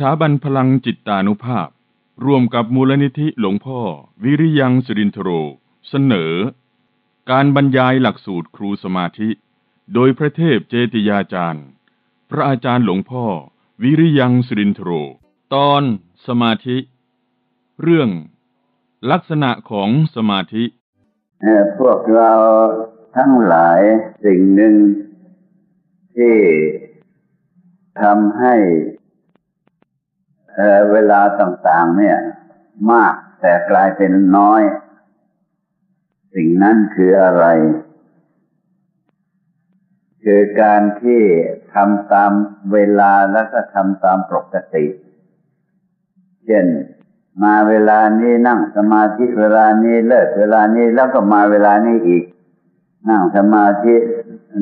สถาบันพลังจิตตานุภาพ ร่วมกับมูลนิธิหลวงพ่อ วิริยังสุรินทโร เสนอ การบรรยายหลักสูตรครูสมาธิ โดยพระเทพเจติยาจารย์ พระอาจารย์หลวงพ่อ วิริยังสุรินทโร ตอนสมาธิ เรื่อง ลักษณะของสมาธิพวกเราทั้งหลายสิ่งหนึ่งที่ทำให้ เเวลาต่างๆ เนี่ย มากแต่กลายเป็นน้อย สิ่งนั้นคืออะไร คือการที่ทำตามเวลาแล้วก็ทำตามปกติ เช่น มาเวลานี้นั่งสมาธิเวลานี้เลิกเวลานี้แล้วก็มาเวลานี้อีก นั่งสมาธิ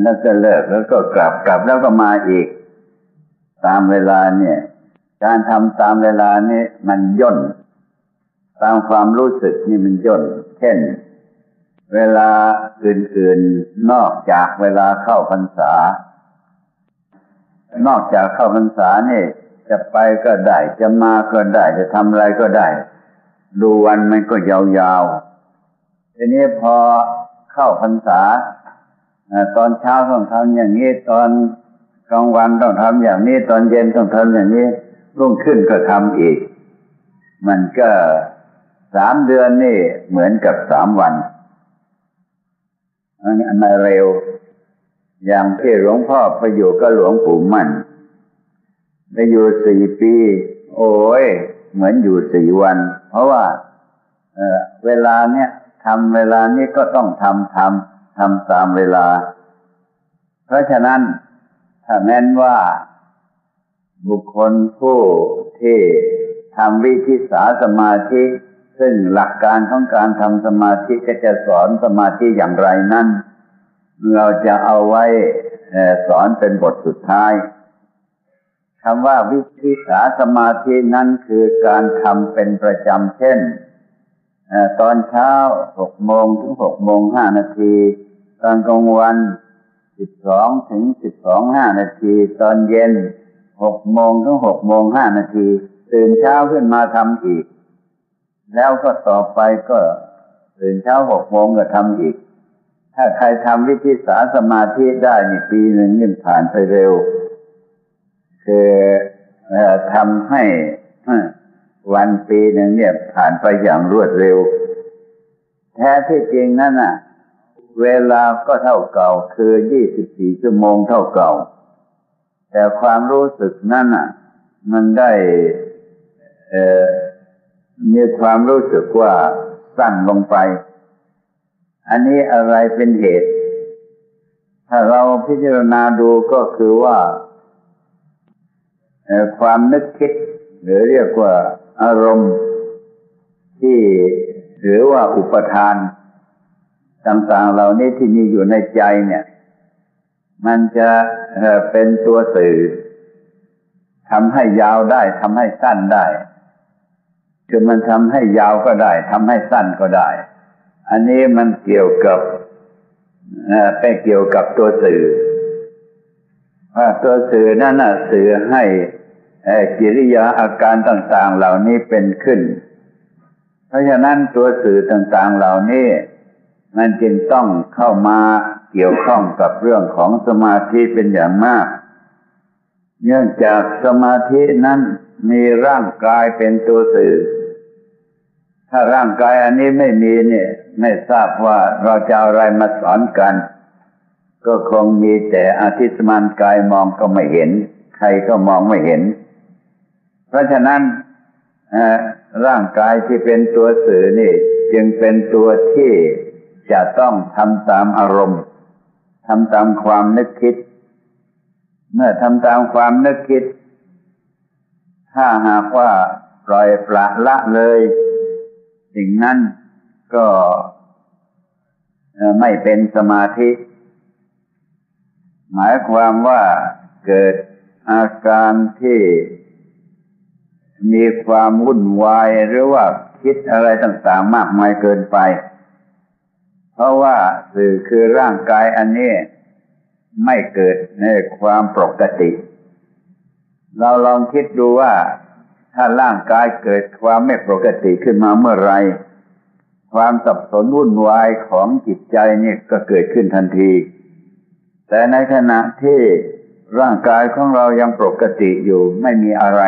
แล้วก็เลิกแล้วก็กลับกลับแล้วก็มาอีก ตามเวลาเนี่ย การทำตามเวลานี้มันย่น ตามความรู้สึกนี่มันย่น เช่น เวลาอื่นๆนอกจากเวลาเข้าพรรษา นอกจากเข้าพรรษานี่จะไปก็ได้ จะมาก็ได้ จะทำอะไรก็ได้ ดูวันมันก็ยาวๆ ทีนี้พอเข้าพรรษาตอนเช้าต้องทำอย่างนี้ ตอนกลางวันต้องทำอย่างนี้ ตอนเย็นต้องทำอย่างนี้ รุ่งขึ้นก็ทำอีก มันก็สามเดือนนี่เหมือนกับสามวันอันนั้นเร็ว อย่างที่หลวงพ่อไปอยู่ก็หลวงปู่มั่นไปอยู่สี่ปี โอ้ย เหมือนอยู่สี่วัน เพราะว่าเเวลาเนี้ยทำเวลานี้ก็ต้องทำทำทำตามเวลา เพราะฉะนั้นถ้าแม้นว่า บุคคลผู้ที่ทำวิธิสาสมาธิ ซึ่งหลักการของการทำสมาธิก็จะสอนสมาธิอย่างไรนั้น เราจะเอาไว้สอนเป็นบทสุดท้ายคำว่าวิธิสาสมาธินั้นคือการทำเป็นประจำเช่นตอนเช้าหกโมงถึงหกโมงห้านาที ตอนกลางวันสิบสองถึงสิบสองห้านาที ตอนเย็น หกโมงถึงหกโมงห้านาทีตื่นเช้าขึ้นมาทำอีก แล้วก็ต่อไปก็ตื่นเช้าหกโมงก็ทำอีก ถ้าใครทำวิธีสาสมาธิได้นี่ปีหนึ่งนี่ผ่านไปเร็ว คือทำให้วันปีหนึ่งเนี่ยผ่านไปอย่างรวดเร็ว แท้ที่จริงนั่นน่ะ เวลาก็เท่าเก่าคือ24ชั่วโมงเท่าเก่า แต่ความรู้สึกนั่นน่ะ มันได้เอมีความรู้สึกว่าสั้นลงไป อันนี้อะไรเป็นเหตุ ถ้าเราพิจารณาดูก็คือว่าความนึกคิด หรือเรียกว่าอารมณ์ที่หรือว่าอุปทาน ต่างๆ เหล่านี้ที่มีอยู่ในใจเนี่ย มันจะเป็นตัวสื่อทำให้ยาวได้ทำให้สั้นได้ คือมันทำให้ยาวก็ได้ทำให้สั้นก็ได้ อันนี้มันเกี่ยวกับไปเกี่ยวกับตัวสื่อว่าตัวสื่อนั่นน่ะสื่อให้กิริยาอาการต่างๆเหล่านี้เป็นขึ้น เพราะฉะนั้นตัวสื่อต่างๆเหล่านี้ มันจึงต้องเข้ามา เกี่ยวข้องกับเรื่องของสมาธิเป็นอย่างมาก เนื่องจากสมาธินั้นมีร่างกายเป็นตัวสื่อ ถ้าร่างกายอันนี้ไม่มีเนี่ย ไม่ทราบว่าเราจะอะไรมาสอนกัน ก็คงมีแต่อาทิสมานกายมองก็ไม่เห็น ใครก็มองไม่เห็น เพราะฉะนั้นร่างกายที่เป็นตัวสื่อนี่ จึงเป็นตัวที่จะต้องทำตามอารมณ์ ทำตามความนึกคิด เมื่อทำตามความนึกคิด ถ้าหากว่าปล่อยปละละเลย สิ่งนั้นก็ไม่เป็นสมาธิ หมายความว่าเกิดอาการที่มีความวุ่นวายหรือว่าคิดอะไรต่างๆมากมายเกินไป เพราะว่าสื่อคือร่างกายอันนี้ไม่เกิดในความปกติ เราลองคิดดูว่า ถ้าร่างกายเกิดความไม่ปกติขึ้นมาเมื่อไร ความสับสนวุ่นวายของจิตใจนี่ก็เกิดขึ้นทันที แต่ในขณะที่ร่างกายของเรายังปกติอยู่ไม่มีอะไร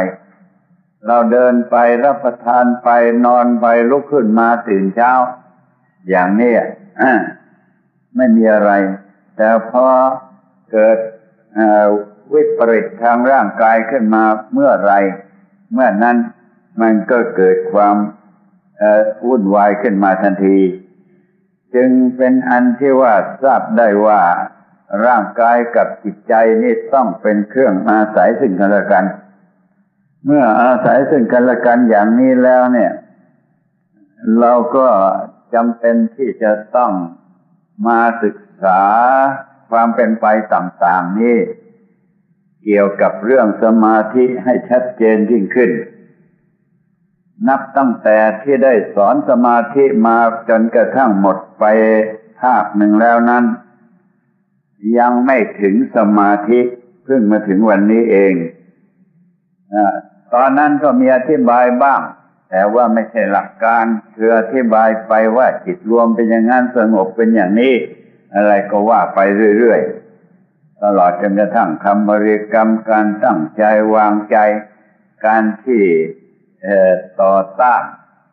เราเดินไปรับประทานไปนอนไปลุกขึ้นมาตื่นเช้า อย่างนี้ ไม่มีอะไร แต่พอเกิดวิปริตทางร่างกายขึ้นมาเมื่อไร เมื่อนั้นมันก็เกิดความวุ่นวายขึ้นมาทันที จึงเป็นอันที่ว่าทราบได้ว่าร่างกายกับจิตใจนี่ต้องเป็นเครื่องอาศัยซึ่งกันและกัน เมื่ออาศัยซึ่งกันและกันอย่างนี้แล้วเนี่ย เราก็ จำเป็นที่จะต้องมาศึกษาความเป็นไปต่างๆนี้ เกี่ยวกับเรื่องสมาธิให้ชัดเจนยิ่งขึ้น นับตั้งแต่ที่ได้สอนสมาธิมาจนกระทั่งหมดไปภาคหนึ่งแล้วนั้น ยังไม่ถึงสมาธิเพิ่งมาถึงวันนี้เองอตอนนั้นก็มีอธิบายบ้าง แต่ว่าไม่ใช่หลักการคืออธิบายไปว่าจิตรวมเป็นอย่างนั้นสงบเป็นอย่างนี้ อะไรก็ว่าไปเรื่อยๆ ตลอดจนกระทั่งคำบริกรรมการตั้งใจวางใจ การที่ต่อต้าน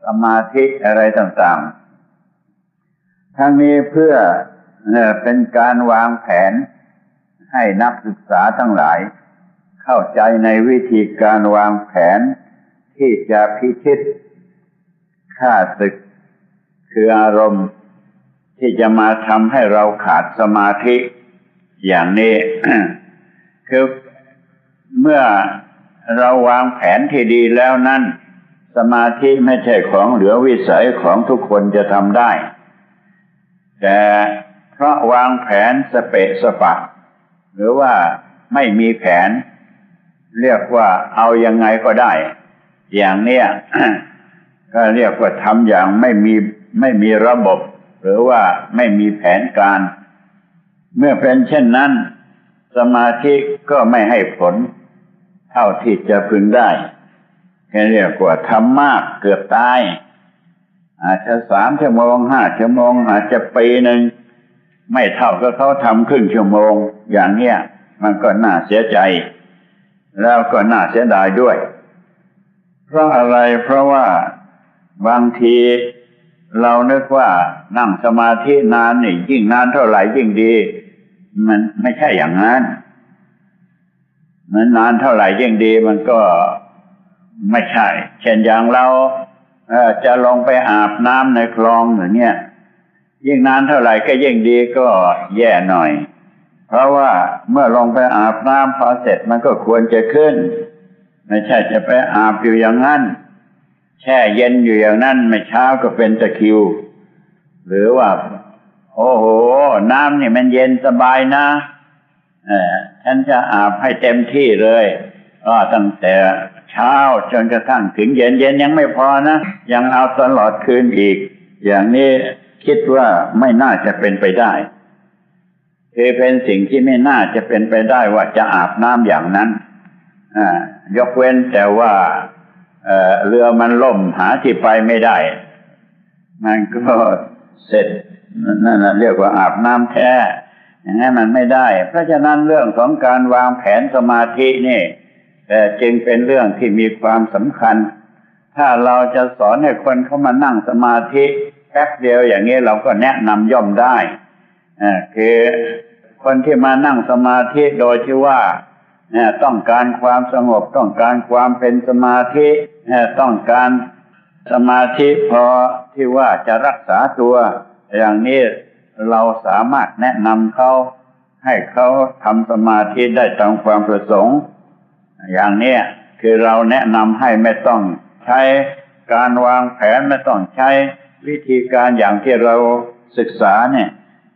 สมาธิอะไรต่างๆ ทั้งนี้เพื่อเป็นการวางแผนให้นักศึกษาทั้งหลาย เข้าใจในวิธีการวางแผน ที่จะพิชิตค่าศึก คืออารมณ์ที่จะมาทำให้เราขาดสมาธิอย่างนี้ คือเมื่อเราวางแผนที่ดีแล้วนั้นสมาธิไม่ใช่ของเหลือวิสัยของทุกคนจะทำได้ แต่เพราะวางแผนสเปะสปะ หรือว่าไม่มีแผน เรียกว่าเอายังไงก็ได้ อย่างเนี้ยก็เรียกว่าทำอย่างไม่มีไม่มีระบบ หรือว่าไม่มีแผนการ เมื่อเป็นเช่นนั้น สมาธิก็ไม่ให้ผล เท่าที่จะพึงได้เรียกว่าทำมากเกือบตาย อาจจะสามชั่วโมงห้าชั่วโมง อาจจะปีหนึ่งไม่เท่ากับเขาทำครึ่งชั่วโมง อย่างเนี้ยมันก็น่าเสียใจ แล้วก็น่าเสียดายด้วย เพราะอะไรเพราะว่าบางทีเรานึกว่านั่งสมาธินานนี่ยิ่งนานเท่าไหร่ยิ่งดี มันไม่ใช่อย่างนั้นมันนานเท่าไหร่ยิ่งดีมันก็ไม่ใช่ เช่นอย่างเราจะลงไปอาบน้ำในคลองอย่างเนี้ยยิ่งนานเท่าไหร่ก็ยิ่งดีก็แย่หน่อย เพราะว่าเมื่อลงไปอาบน้ำพอเสร็จมันก็ควรจะขึ้น ไม่ใช่จะไปอาบอยู่อย่างนั้น แช่เย็นอยู่อย่างนั้น ไม่เช้าก็เป็นตะคิว หรือว่า โอ้โห น้ำนี่มันเย็นสบายนะฉันจะอาบให้เต็มที่เลยก็ตั้งแต่เช้าจนกระทั่งถึงเย็นเย็นยังไม่พอนะ ยังเอาตลอดคืนอีก อย่างนี้คิดว่าไม่น่าจะเป็นไปได้คือเป็นสิ่งที่ไม่น่าจะเป็นไปได้ว่าจะอาบน้ำอย่างนั้น อ่า ยกเว้นแต่ว่าเเรือมันล่มหาที่ไปไม่ได้ มันก็เสร็จนั่นเรียกว่าอาบน้ำแท้อย่างนั้นมันไม่ได้ เพราะฉะนั้นเรื่องของการวางแผนสมาธินี่จึงเป็นเรื่องที่มีความสำคัญ ถ้าเราจะสอนให้คนเข้ามานั่งสมาธิแป๊บเดียวอย่างนี้เราก็แนะนำย่อมได้คือคนที่มานั่งสมาธิโดยที่ว่า ต้องการความสงบต้องการความเป็นสมาธิต้องการสมาธิพอที่ว่าจะรักษาตัว อย่างนี้เราสามารถแนะนำเขาให้เขาทำสมาธิได้ตามความประสงค์ อย่างนี้คือเราแนะนำให้ไม่ต้องใช้การวางแผนไม่ต้องใช้วิธีการอย่างที่เราศึกษาเนี่ย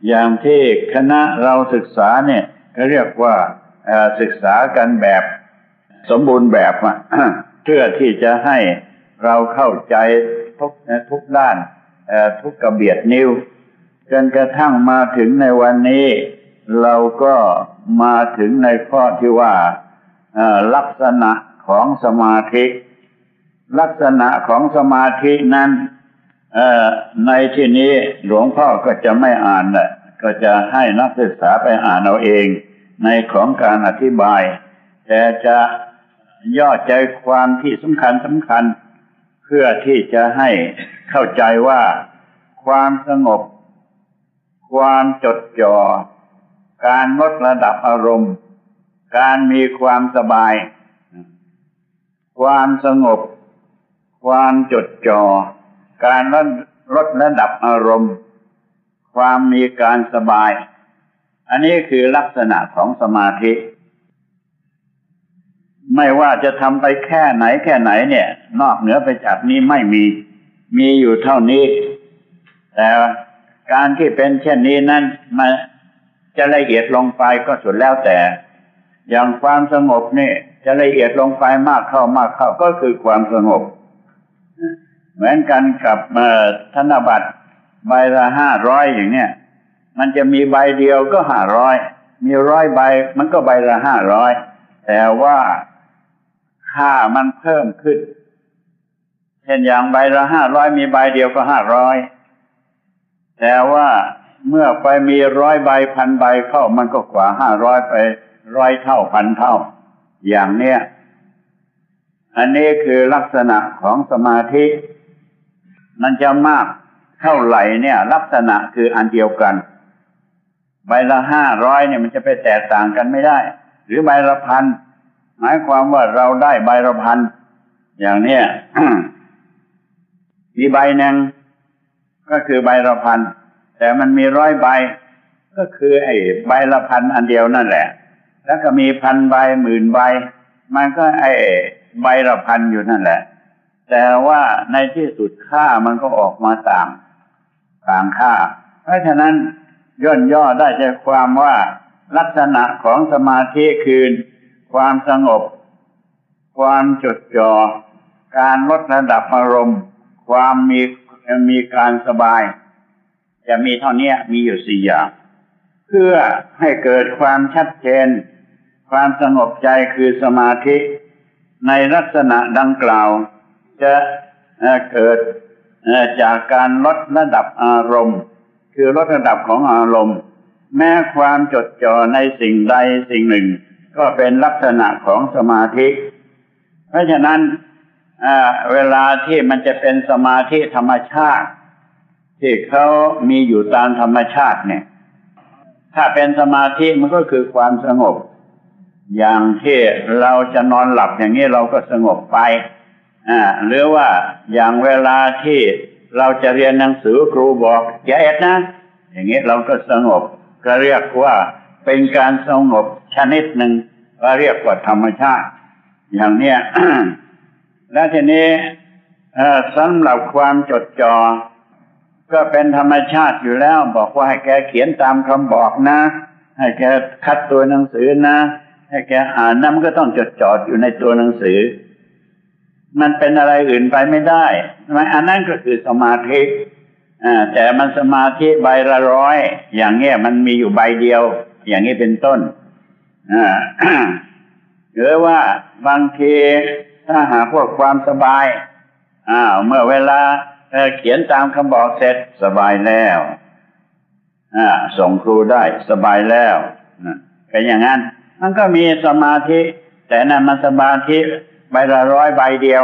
อย่างที่คณะเราศึกษาเนี่ยก็เรียกว่า ศึกษากันแบบสมบูรณ์แบบเพื่อที่จะให้เราเข้าใจทุกทุกด้านทุกกระเบียดนิ้ว จนกระทั่งมาถึงในวันนี้ เราก็มาถึงในข้อที่ว่าลักษณะของสมาธิ ลักษณะของสมาธินั้นในที่นี้หลวงพ่อก็จะไม่อ่านละก็จะให้นักศึกษาไปอ่านเอาเอง ในของการอธิบาย แต่จะย่อใจความที่สำคัญสำคัญ เพื่อที่จะให้เข้าใจว่าความสงบ ความจดจ่อการลดระดับอารมณ์ การมีความสบาย ความสงบ ความจดจ่อการลดลดระดับอารมณ์ ความมีการสบาย อันนี้คือลักษณะของสมาธิ ไม่ว่าจะทำไปแค่ไหนแค่ไหนเนี่ย นอกเหนือไปจากนี้ไม่มี มีอยู่เท่านี้ แต่การที่เป็นเช่นนี้นั้นมาจะละเอียดลงไปก็สุดแล้วแต่ อย่างความสงบนี่จะละเอียดลงไปมากเข้ามากเข้าก็คือความสงบ เหมือนกันกับธนบัตรใบละห้าร้อยอย่างเนี้ย มันจะมีใบเดียวก็ห้าร้อยมีร้อยใบ มันก็ใบละห้าร้อยแต่ว่าค่ามันเพิ่มขึ้น เช่นอย่างใบละห้าร้อยมีใบเดียวก็ห้าร้อยแต่ว่าเมื่อไปมีร้อยใบพันใบเข้ามันก็กว่าห้าร้อยไปร้อยเท่าพันเท่า อย่างเนี้ย อันนี้คือลักษณะของสมาธิ มันจะมากเท่าไหร่เนี่ย ลักษณะคืออันเดียวกัน ใบละห้าร้อยเนี่ยมันจะไปแตกต่างกันไม่ได้ หรือใบละพันหมายความว่าเราได้ใบละพันอย่างเนี้ยมีใบหนึ่งก็คือใบละพันแต่มันมีร้อยใบ ก็คือไอ้ใบละพันอันเดียวนั่นแหละ แล้วก็มีพันใบหมื่นใบ มันก็ไอ้ใบละพันอยู่นั่นแหละ แต่ว่าในที่สุดค่ามันก็ออกมาต่าง ต่างค่า เพราะฉะนั้น ย่นย่อได้ใจความว่าลักษณะของสมาธิคือความสงบ ความจดจอ่อการลดระดับอารมณ์ ความมีมีการสบาย จะมีเท่านี้มีอยู่สี่อย่าง เพื่อให้เกิดความชัดเจน ความสงบใจคือสมาธิ ในลักษณะดังกล่าว จะเกิดจากการลดระดับอารมณ์ คือลดระดับของอารมณ์ แม้ความจดจ่อในสิ่งใดสิ่งหนึ่ง ก็เป็นลักษณะของสมาธิ เพราะฉะนั้นเวลาที่มันจะเป็นสมาธิธรรมชาติ ที่เขามีอยู่ตามธรรมชาติเนี่ย ถ้าเป็นสมาธิมันก็คือความสงบ อย่างที่เราจะนอนหลับอย่างนี้เราก็สงบไปหรือว่าอย่างเวลาที่ เราจะเรียนหนังสือครูบอกอย่าเอ็ดนะ อย่างนี้เราก็สงบ ก็เรียกว่าเป็นการสงบชนิดหนึ่งก็เรียกว่าธรรมชาติ อย่างเนี้ยและทีนี้สำหรับความจดจอ่อก็เป็นธรรมชาติอยู่แล้ว บอกว่าให้แกเขียนตามคำบอกนะ ให้แกคัดตัวหนังสือนะ ให้แกอ่านนะมันก็ต้องจดจ่ออยู่ในตัวหนังสือ มันเป็นอะไรอื่นไปไม่ได้ใช่ไหมอันนั้นก็คือสมาธิอ่าแต่มันสมาธิใบละร้อย อย่างเงี้ยมันมีอยู่ใบเดียว อย่างนี้เป็นต้นอ่าหรือว่าบางทีถ้าหาพวกความสบายอ้าวเมื่อเวลาเขียนตามคำบอกเสร็จสบายแล้วอ่าส่งครูได้สบายแล้วเป็นอย่างนั้น มันก็มีสมาธิ แต่นั้นมันสมาธิ ใบละร้อยใบเดียว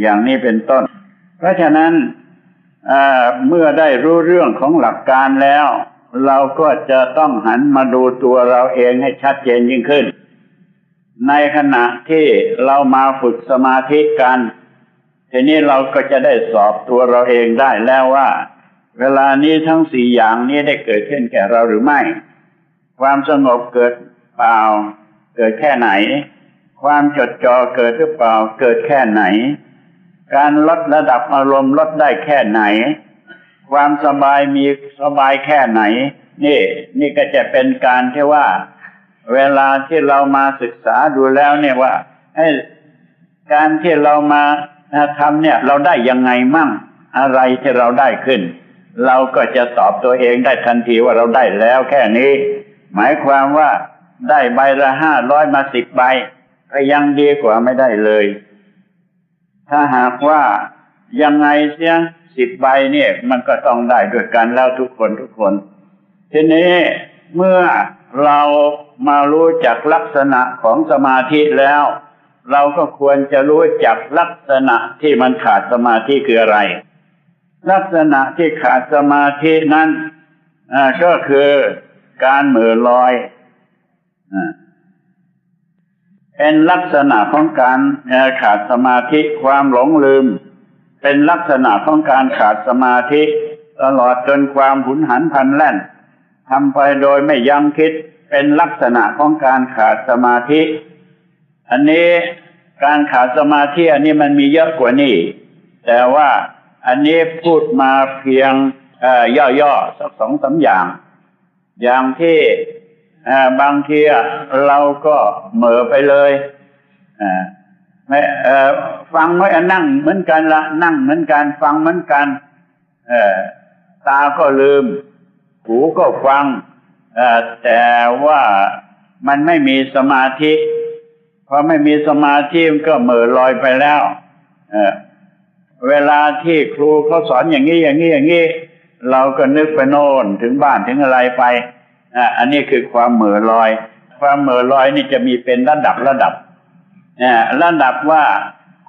อย่างนี้เป็นต้น เพราะฉะนั้นเมื่อได้รู้เรื่องของหลักการแล้ว เราก็จะต้องหันมาดูตัวเราเองให้ชัดเจนยิ่งขึ้น ในขณะที่เรามาฝึกสมาธิกันทีนี้เราก็จะได้สอบตัวเราเองได้แล้วว่า เวลานี้ทั้งสี่อย่างนี้ได้เกิดขึ้นแก่เราหรือไม่ ความสงบเกิดเปล่า เกิดแค่ไหน ความจดจ่อเกิดหรือเปล่า เกิดแค่ไหน การลดระดับอารมณ์ลดได้แค่ไหน ความสบายมีสบายแค่ไหน นี่ นี่ก็จะเป็นการที่ว่า เวลาที่เรามาศึกษาดูแล้วเนี่ยว่าให้การที่เรามาทำเนี่ย เราได้ยังไงมั่ง อะไรที่เราได้ขึ้น เราก็จะตอบตัวเองได้ทันทีว่าเราได้แล้วแค่นี้ หมายความว่าได้ใบละห้าร้อยมาสิบใบ ก็ยังดีกว่าไม่ได้เลย ถ้าหากว่ายังไงเสียสิบใบเนี่ย มันก็ต้องได้ด้วยกันแล้วทุกคนทุกคน ทีนี้เมื่อเรามารู้จักลักษณะของสมาธิแล้ว เราก็ควรจะรู้จักลักษณะที่มันขาดสมาธิคืออะไร ลักษณะที่ขาดสมาธินั้นก็คือการเหม่อลอย เป็นลักษณะของการขาดสมาธิความหลงลืม เป็นลักษณะของการขาดสมาธิ ตลอดจนความหุนหันพันแล่นทำไปโดยไม่ยั้งคิดเป็นลักษณะของการขาดสมาธิ อันนี้การขาดสมาธิอันนี้มันมีเยอะกว่านี้ แต่ว่าอันนี้พูดมาเพียงย่อๆสักสองสาอย่าง อย่างที่ บางทีเราก็เหม่อไปเลยไม่ฟังไม่นั่งเหมือนกันละนั่งเหมือนกัน ฟังเหมือนกันตาก็ลืม หูก็ฟังแต่ว่ามันไม่มีสมาธิพอไม่มีสมาธิมันก็เหม่อลอยไปแล้วเวลาที่ครูเขาสอนอย่างนี้อย่างนี้อย่างนี้เราก็นึกไปโน่นถึงบ้านถึงอะไรไป อันนี้คือความเหม่อลอย ความเหม่อลอยนี่จะมีเป็นระดับระดับระดับว่า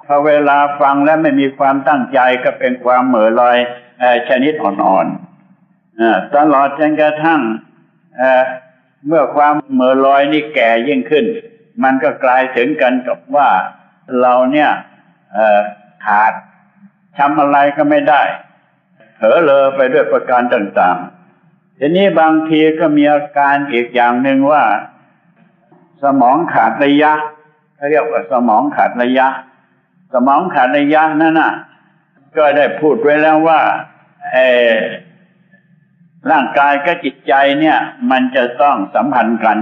พอเวลาฟังแล้วไม่มีความตั้งใจก็เป็นความเหม่อลอยอชนิดอ่อนๆตลอดจนกระทั่งเมื่อความเหม่อลอยนี่แก่ยิ่งขึ้น มันก็กลายถึงกันกับว่าเราเนี่ยขาดทำอะไรก็ไม่ได้เผลอเลอไปด้วยประการต่างๆ ทีนี้บางทีก็มีอาการอีกอย่างหนึ่งว่า สมองขาดระยะเขาเรียกว่าสมองขาดระยะ สมองขาดระยะนั่นน่ะ ก็ได้พูดไว้แล้วว่าเอร่างกายกับจิตใจเนี่ย มันจะต้องสัมพันธ์กัน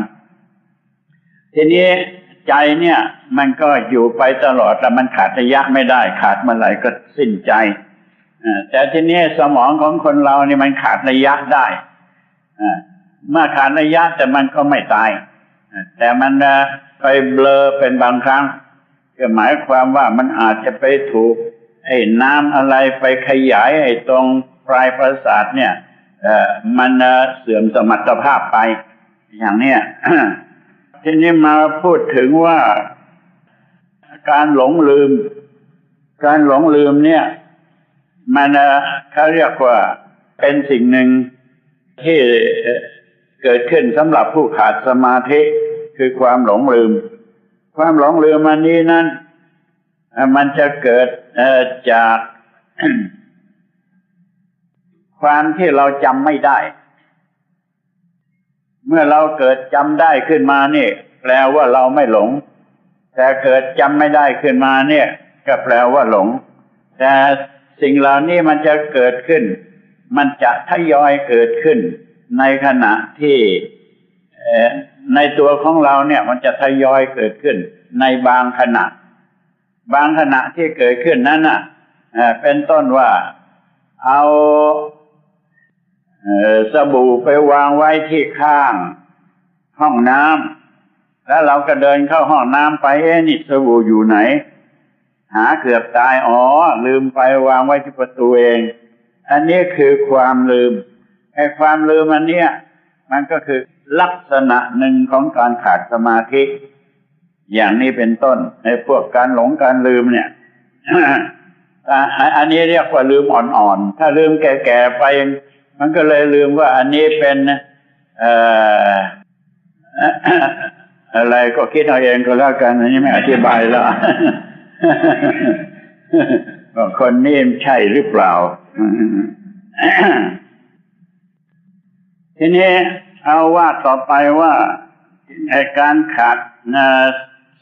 ทีนี้ใจเนี่ย มันก็อยู่ไปตลอดแต่มันขาดระยะไม่ได้ ขาดเมื่อไหร่ก็สิ้นใจแต่ทีนี้สมองของคนเรานี่มันขาดระยะได้ เมื่อขาดระยะแต่มันก็ไม่ตาย แต่มันไปเบลอเป็นบางครั้งก็หมายความว่ามันอาจจะไปถูก ไอ้น้ำอะไรไปขยาย ไอ้ตรงปลายประสาทเนี่ยมันเสื่อมสมรรถภาพไป อย่างเนี้ยทีนี้มาพูดถึงว่าการหลงลืม การหลงลืมเนี่ย มันเขาเรียกว่าเป็นสิ่งหนึ่ง ที่เกิดขึ้นสำหรับผู้ขาดสมาธิคือความหลงลืม ความหลงลืมอันนี้นั้นมันจะเกิดจากความที่เราจำไม่ได้ เมื่อเราเกิดจำได้ขึ้นมาเนี่แปลว่าเราไม่หลง แต่เกิดจำไม่ได้ขึ้นมาเนี่ย ก็แปลว่าหลง แต่สิ่งเหล่านี้มันจะเกิดขึ้น มันจะทยอยเกิดขึ้น ในขณะที่ในตัวของเราเนี่ย มันจะทยอยเกิดขึ้น ในบางขณะ บางขณะที่เกิดขึ้นนั้นอะเป็นต้นว่าเอาสบู่ไปวางไว้ที่ข้างห้องน้ำแล้วเราก็เดินเข้าห้องน้ำไปเอ๊นี่สบู่อยู่ไหน หาเกือบตายอ๋อลืมไปวางไว้ที่ประตูเอง อันนี้คือความลืมไอ้ความลืมอันเนี้ยมันก็คือลักษณะหนึ่งของการขาดสมาธิ อย่างนี้เป็นต้นในพวกการหลงการลืมเนี่ยอันนี้เรียกว่าลืมอ่อนๆ ถ้าลืมแก่ๆไป มันก็เลยลืมว่าอันนี้เป็นเอ่ออะไรก็คิดเอาเองก็แล้วกันอันนี้ไม่อธิบายแล้วคนนี้ใช่หรือเปล่า ทีนี้เอาว่าต่อไปว่าการขาด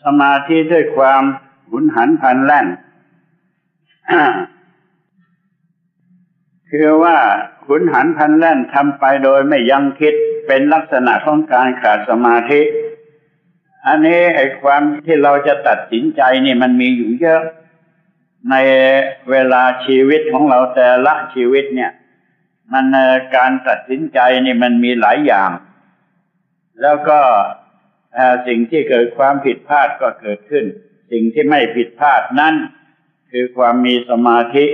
สมาธิด้วยความหุนหันพันแล่น คือว่าขุนหันพันแล่นทำไปโดยไม่ยังคิดเป็นลักษณะของการขาดสมาธิ อันนี้ไอ้ความที่เราจะตัดสินใจนี่มันมีอยู่เยอะ ในเวลาชีวิตของเราแต่ละชีวิตเนี่ย มันการตัดสินใจนี่มันมีหลายอย่าง แล้วก็สิ่งที่เกิดความผิดพลาดก็เกิดขึ้น สิ่งที่ไม่ผิดพลาดนั้นคือความมีสมาธิ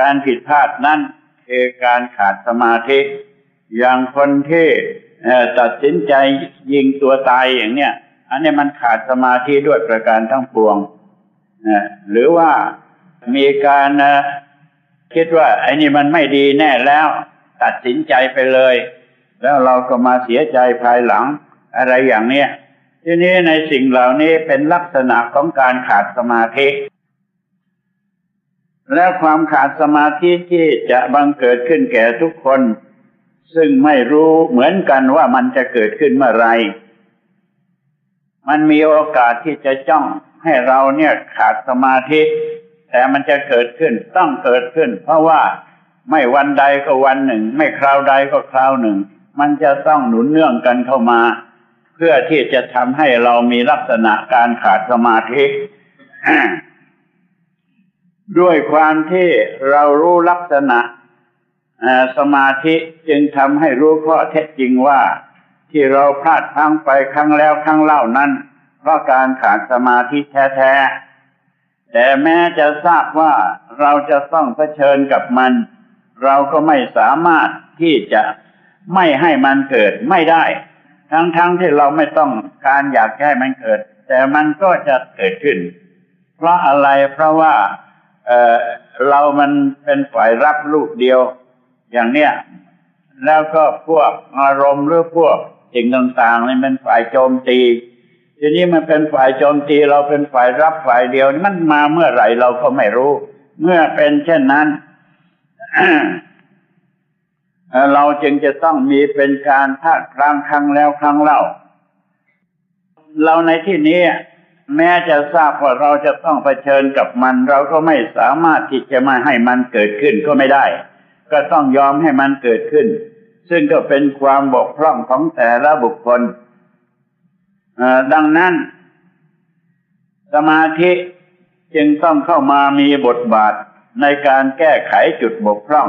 การผิดพลาดนั้นคือการขาดสมาธิ อย่างคนที่ตัดสินใจยิงตัวตายอย่างเนี้ยอันนี้มันขาดสมาธิด้วยประการทั้งปวงหรือว่า มีการคิดว่าไอ้นี่มันไม่ดีแน่แล้ว ตัดสินใจไปเลย แล้วเราก็มาเสียใจภายหลังอะไรอย่างเนี้ยทีนี้ในสิ่งเหล่านี้เป็นลักษณะของการขาดสมาธิ และความขาดสมาธิที่จะบังเกิดขึ้นแก่ทุกคน ซึ่งไม่รู้เหมือนกันว่ามันจะเกิดขึ้นเมื่อไร มันมีโอกาสที่จะจ้องให้เราเนี่ยขาดสมาธิ แต่มันจะเกิดขึ้นต้องเกิดขึ้น เพราะว่าไม่วันใดก็วันหนึ่ง ไม่คราวใดก็คราวหนึ่ง มันจะต้องหนุนเนื่องกันเข้ามา เพื่อที่จะทำให้เรามีลักษณะการขาดสมาธิด้วยความที่เรารู้ลักษณะสมาธิจึงทำให้รู้ข้อเท็จจริงว่า ที่เราพลาดพังไปครั้งแล้วครั้งเล่านั้นเพราะการขาดสมาธิแท้ๆ แต่แม้จะทราบว่าเราจะต้องเผชิญกับมัน เราก็ไม่สามารถที่จะไม่ให้มันเกิดไม่ได้ ทั้งๆทที่เราไม่ต้องการอยากให้มันเกิด แต่มันก็จะเกิดขึ้น เพราะอะไรเพราะว่าเเรามันเป็นฝ่ายรับลูกเดียว อย่างเนี้ยแล้วก็พวกอารมณ์หรือพวกสิ่งต่างๆนี่เป็นฝ่ายโจมตี ทีนี้มันเป็นฝ่ายโจมตีเราเป็นฝ่ายรับฝ่ายเดียวมันมาเมื่อไหร่เราก็ไม่รู้ เมื่อเป็นเช่นนั้นเราจึงจะต้องมีเป็นการพาดครั้งครั้งแล้วครั้งเล่า เราในที่นี้แม้จะทราบว่าเราจะต้องเผชิญกับมัน เราก็ไม่สามารถที่จะมาให้มันเกิดขึ้นก็ไม่ได้ ก็ต้องยอมให้มันเกิดขึ้น ซึ่งก็เป็นความบกพร่องของแต่ละบุคคล ดังนั้น สมาธิจึงต้องเข้ามามีบทบาทในการแก้ไขจุดบกพร่อง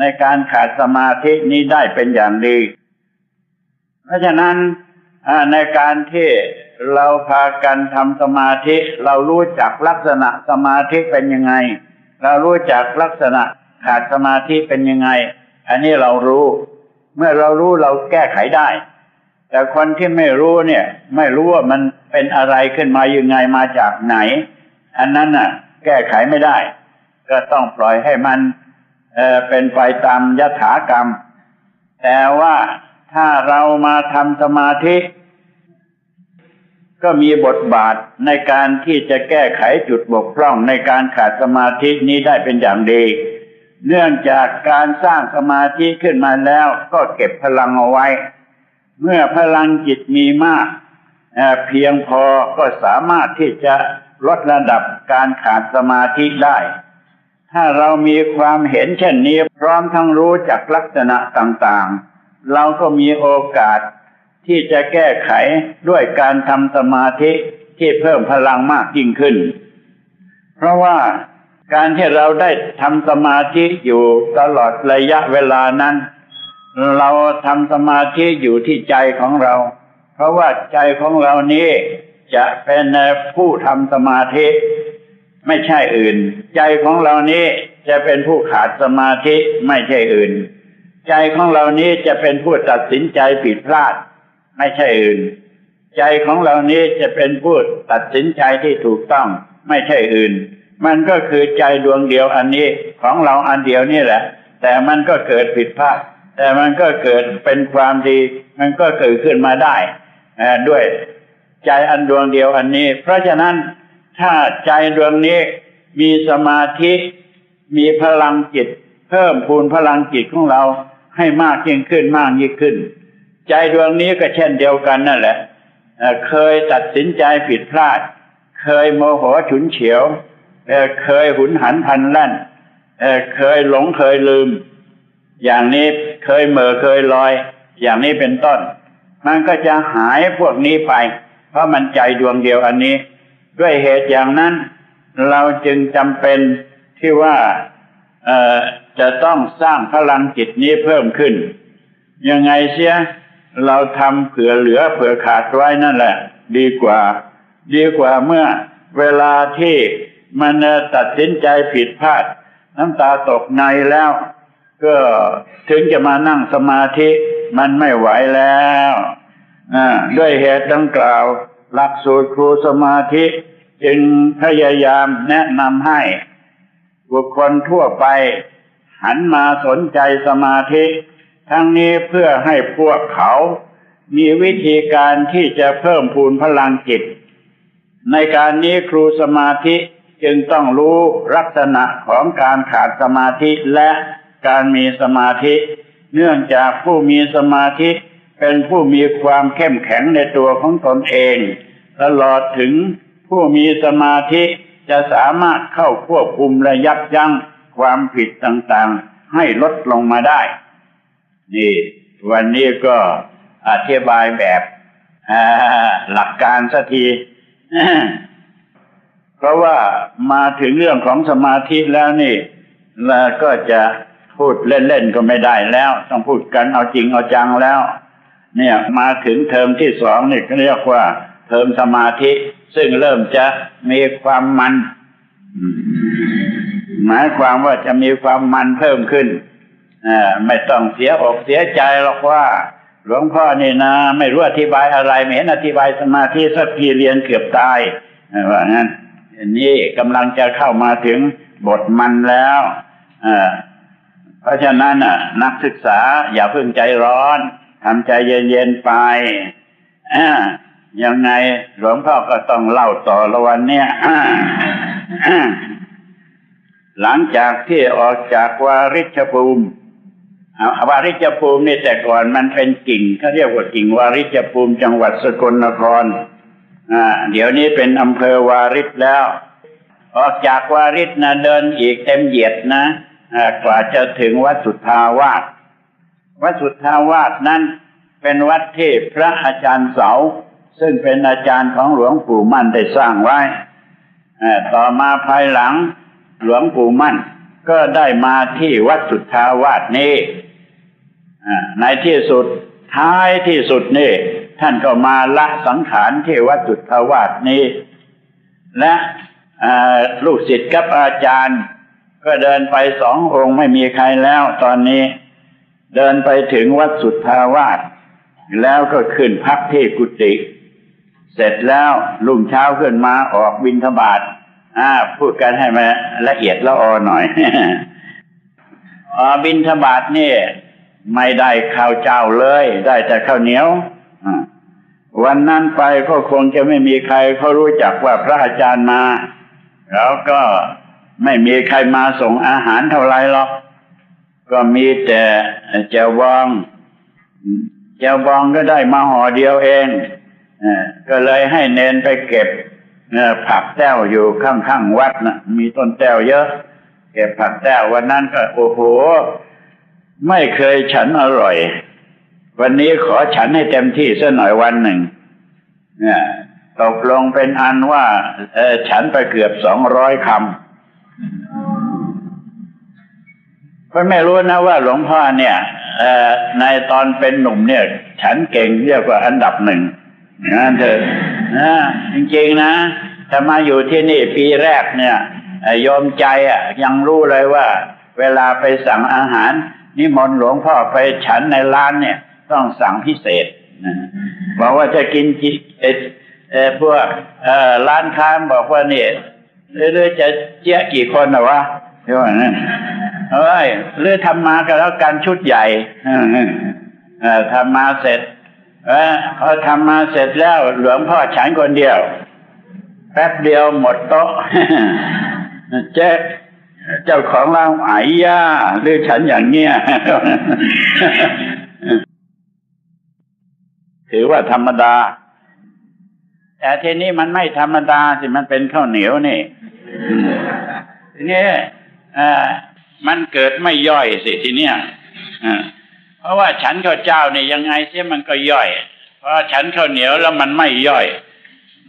ในการขาดสมาธินี้ได้เป็นอย่างดี เพราะฉะนั้นในการที่เราพากันทำสมาธิ เรารู้จักลักษณะสมาธิเป็นยังไง เรารู้จักลักษณะขาดสมาธิเป็นยังไง อันนี้เรารู้ เมื่อเรารู้เราแก้ไขได้ แต่คนที่ไม่รู้เนี่ย ไม่รู้ว่ามันเป็นอะไรขึ้นมายังไงมาจากไหน อันนั้นน่ะ แก้ไขไม่ได้ ก็ต้องปล่อยให้มันเเป็นไปตามยถากรรม แต่ว่าถ้าเรามาทำสมาธิ ก็มีบทบาทในการที่จะแก้ไขจุดบกพร่องในการขาดสมาธินี้ได้เป็นอย่างดี เนื่องจากการสร้างสมาธิขึ้นมาแล้วก็เก็บพลังเอาไว้ เมื่อพลังจิตมีมากเพียงพอก็สามารถที่จะลดระดับการขาดสมาธิได้ ถ้าเรามีความเห็นเช่นนี้พร้อมทั้งรู้จักลักษณะต่างๆ เราก็มีโอกาสที่จะแก้ไขด้วยการทำสมาธิที่เพิ่มพลังมากยิ่งขึ้น เพราะว่าการที่เราได้ทำสมาธิอยู่ตลอดระยะเวลานั้น เราทำสมาธิอยู่ที่ใจของเรา เพราะว่าใจของเรานี้จะเป็นผู้ทำสมาธิ ไม่ใช่อื่น ใจของเรานี้จะเป็นผู้ขาดสมาธิไม่ใช่อื่น ใจของเรานี้จะเป็นผู้ตัดสินใจผิดพลาด ไม่ใช่อื่น ใจของเรานี้จะเป็นผู้ตัดสินใจที่ถูกต้อง ไม่ใช่อื่น มันก็คือใจดวงเดียวอันนี้ของเราอันเดียวนี่แหละ แต่มันก็เกิดผิดพลาด แต่มันก็เกิดเป็นความดี มันก็เกิดขึ้นมาได้ด้วยใจอันดวงเดียวอันนี้ เพราะฉะนั้นถ้าใจดวงนี้มีสมาธิมีพลังจิต เพิ่มพูนพลังจิตของเราให้มากยิ่งขึ้นมากยิ่งขึ้น ใจดวงนี้ก็เช่นเดียวกันนั่นแหละเคยตัดสินใจผิดพลาด เคยโมโหฉุนเฉียวเคยหุนหันพันแล่นเคยหลงเคยลืม อย่างนี้เคยเหม่อเคยลอย อย่างนี้เป็นต้น มันก็จะหายพวกนี้ไป เพราะมันใจดวงเดียวอันนี้ ด้วยเหตุอย่างนั้น เราจึงจำเป็นที่ว่าจะต้องสร้างพลังจิตนี้เพิ่มขึ้น ยังไงเสียเราทำเผื่อเหลือเผื่อขาดไว้นั่นแหละ ดีกว่า ดีกว่าเมื่อเวลาที่มันตัดสินใจผิดพลาด น้ำตาตกในแล้ว ก็ถึงจะมานั่งสมาธิมันไม่ไหวแล้วด้วยเหตุดังกล่าว หลักสูตรครูสมาธิ จึงพยายามแนะนำให้ บุคคลทั่วไป หันมาสนใจสมาธิ ทั้งนี้เพื่อให้พวกเขา มีวิธีการที่จะเพิ่มพูนพลังจิต ในการนี้ครูสมาธิจึงต้องรู้ลักษณะของการขาดสมาธิและ การมีสมาธิ เนื่องจากผู้มีสมาธิเป็นผู้มีความเข้มแข็งในตัวของตนเอง ตลอดถึงผู้มีสมาธิจะสามารถเข้าควบคุมและยับยั้งความผิดต่างๆ ให้ลดลงมาได้ นี่ วันนี้ก็อธิบายแบบหลักการสักทีเพราะว่ามาถึงเรื่องของสมาธิแล้วนี่แล้วก็จะ พูดเล่นๆก็ไม่ได้แล้ว ต้องพูดกันเอาจริงเอาจังแล้ว เนี่ยมาถึงเทอมที่สองนี่เรียกว่า เทอมสมาธิ ซึ่งเริ่มจะมีความมัน หมายความว่าจะมีความมันเพิ่มขึ้นไม่ต้องเสียอกเสียใจหรอกว่า หลวงพ่อนี่นะ ไม่รู้อธิบายอะไร ไม่เห็นอธิบายสมาธิสักทีเรียนเกือบตายว่างั้นนี่กำลังจะเข้ามาถึงบทมันแล้ว เพราะฉะนั้นนักศึกษาอย่าเพิ่งใจร้อนทำใจเย็นๆไปยังไงหลวงพ่อก็ต้องเล่าต่อละวันเนี้ยหลังจากที่ออกจากวาริชภูมิวาริชภูมินี่แต่ก่อนมันเป็นกิ่งเขาเรียกว่ากิ่งวาริชภูมิจังหวัดสกลนครอ่าเดี๋ยวนี้เป็นอำเภอวาริชแล้ว ออกจากวาริชนะเดินอีกเต็มเหยียดนะ กว่าจะถึงวัดสุทธาวาสวัดสุทธาวาสนั้นเป็นวัดที่พระอาจารย์เสา ซึ่งเป็นอาจารย์ของหลวงปู่มั่นได้สร้างไว้ต่อมาภายหลังหลวงปู่มั่นก็ได้มาที่วัดสุทธาวาสนี้ในที่สุดท้ายที่สุดนี่ท่านก็มาละสังขารที่วัดสุทธาวาสนี้ และลูกศิษย์กับอาจารย์ ก็เดินไปสององค์ไม่มีใครแล้วตอนนี้ เดินไปถึงวัดสุทธาวาสแล้วก็ขึ้นพักที่กุฏิเสร็จแล้วลุ่งเช้าขึ้นมาออกบินทบาทอ่าพูดกันให้มาละเอียดละออหน่อยอบินทบาทนี่ไม่ได้ข้าวเจ้าเลย ได้แต่ข้าวเหนียววันนั้นไปก็คงจะไม่มีใครเขารู้จักว่าพระอาจารย์มา แล้วก็ ไม่มีใครมาส่งอาหารเท่าไรหรอก ก็มีแต่เจ้าวองเจ้าวองก็ได้มาห่อเดียวเองก็เลยให้เนนไปเก็บผักแต้วอยู่ข้างๆวัดนะมีต้นแต้วเยอะ เก็บผักแต้ววันนั้นก็โอ้โห ไม่เคยฉันอร่อย วันนี้ขอฉันให้เต็มที่สักหน่อยวันหนึ่งตกลงเป็นอันว่าฉันไปเกือบสองร้อยคำ ก็ไม่รู้นะว่าหลวงพ่อเนี่ยในตอนเป็นหนุ่มเนี่ย ฉันเก่งเรียกว่าอันดับหนึ่งนั่นเถอะจริงๆนะถ้ามาอยู่ที่นี่ปีแรกเนี่ยยอมใจอะยังรู้เลยว่า เวลาไปสั่งอาหาร นิมนต์หลวงพ่อไปฉันในร้านเนี่ย ต้องสั่งพิเศษบอกว่าจะกินจิเอพวกร้านค้าบอกว่าเนี่ยเรื่อยๆจะเจ๊กี่คนนะวะเดี๋ยวนั้น เอ้ยหรือทำมาก็แล้วกันชุดใหญ่ทำมาเสร็จพอทำมาเสร็จแล้วหลวงพ่อฉันคนเดียว แป๊บเดียวหมดโต๊ะเจ๊เจ้าของร้านไอ้ย่าหรือฉันอย่างเงี้ยถือว่าธรรมดา แต่ทีนี้มันไม่ธรรมดาสิมันเป็นข้าวเหนียวนี่ทีนี้ มันเกิดไม่ย่อยสิทีเนี้ยเพราะว่าฉันข้าวเจ้าเนี่ยยังไงเสียมันก็ย่อย เพราะฉันข้าวเหนียวแล้วมันไม่ย่อย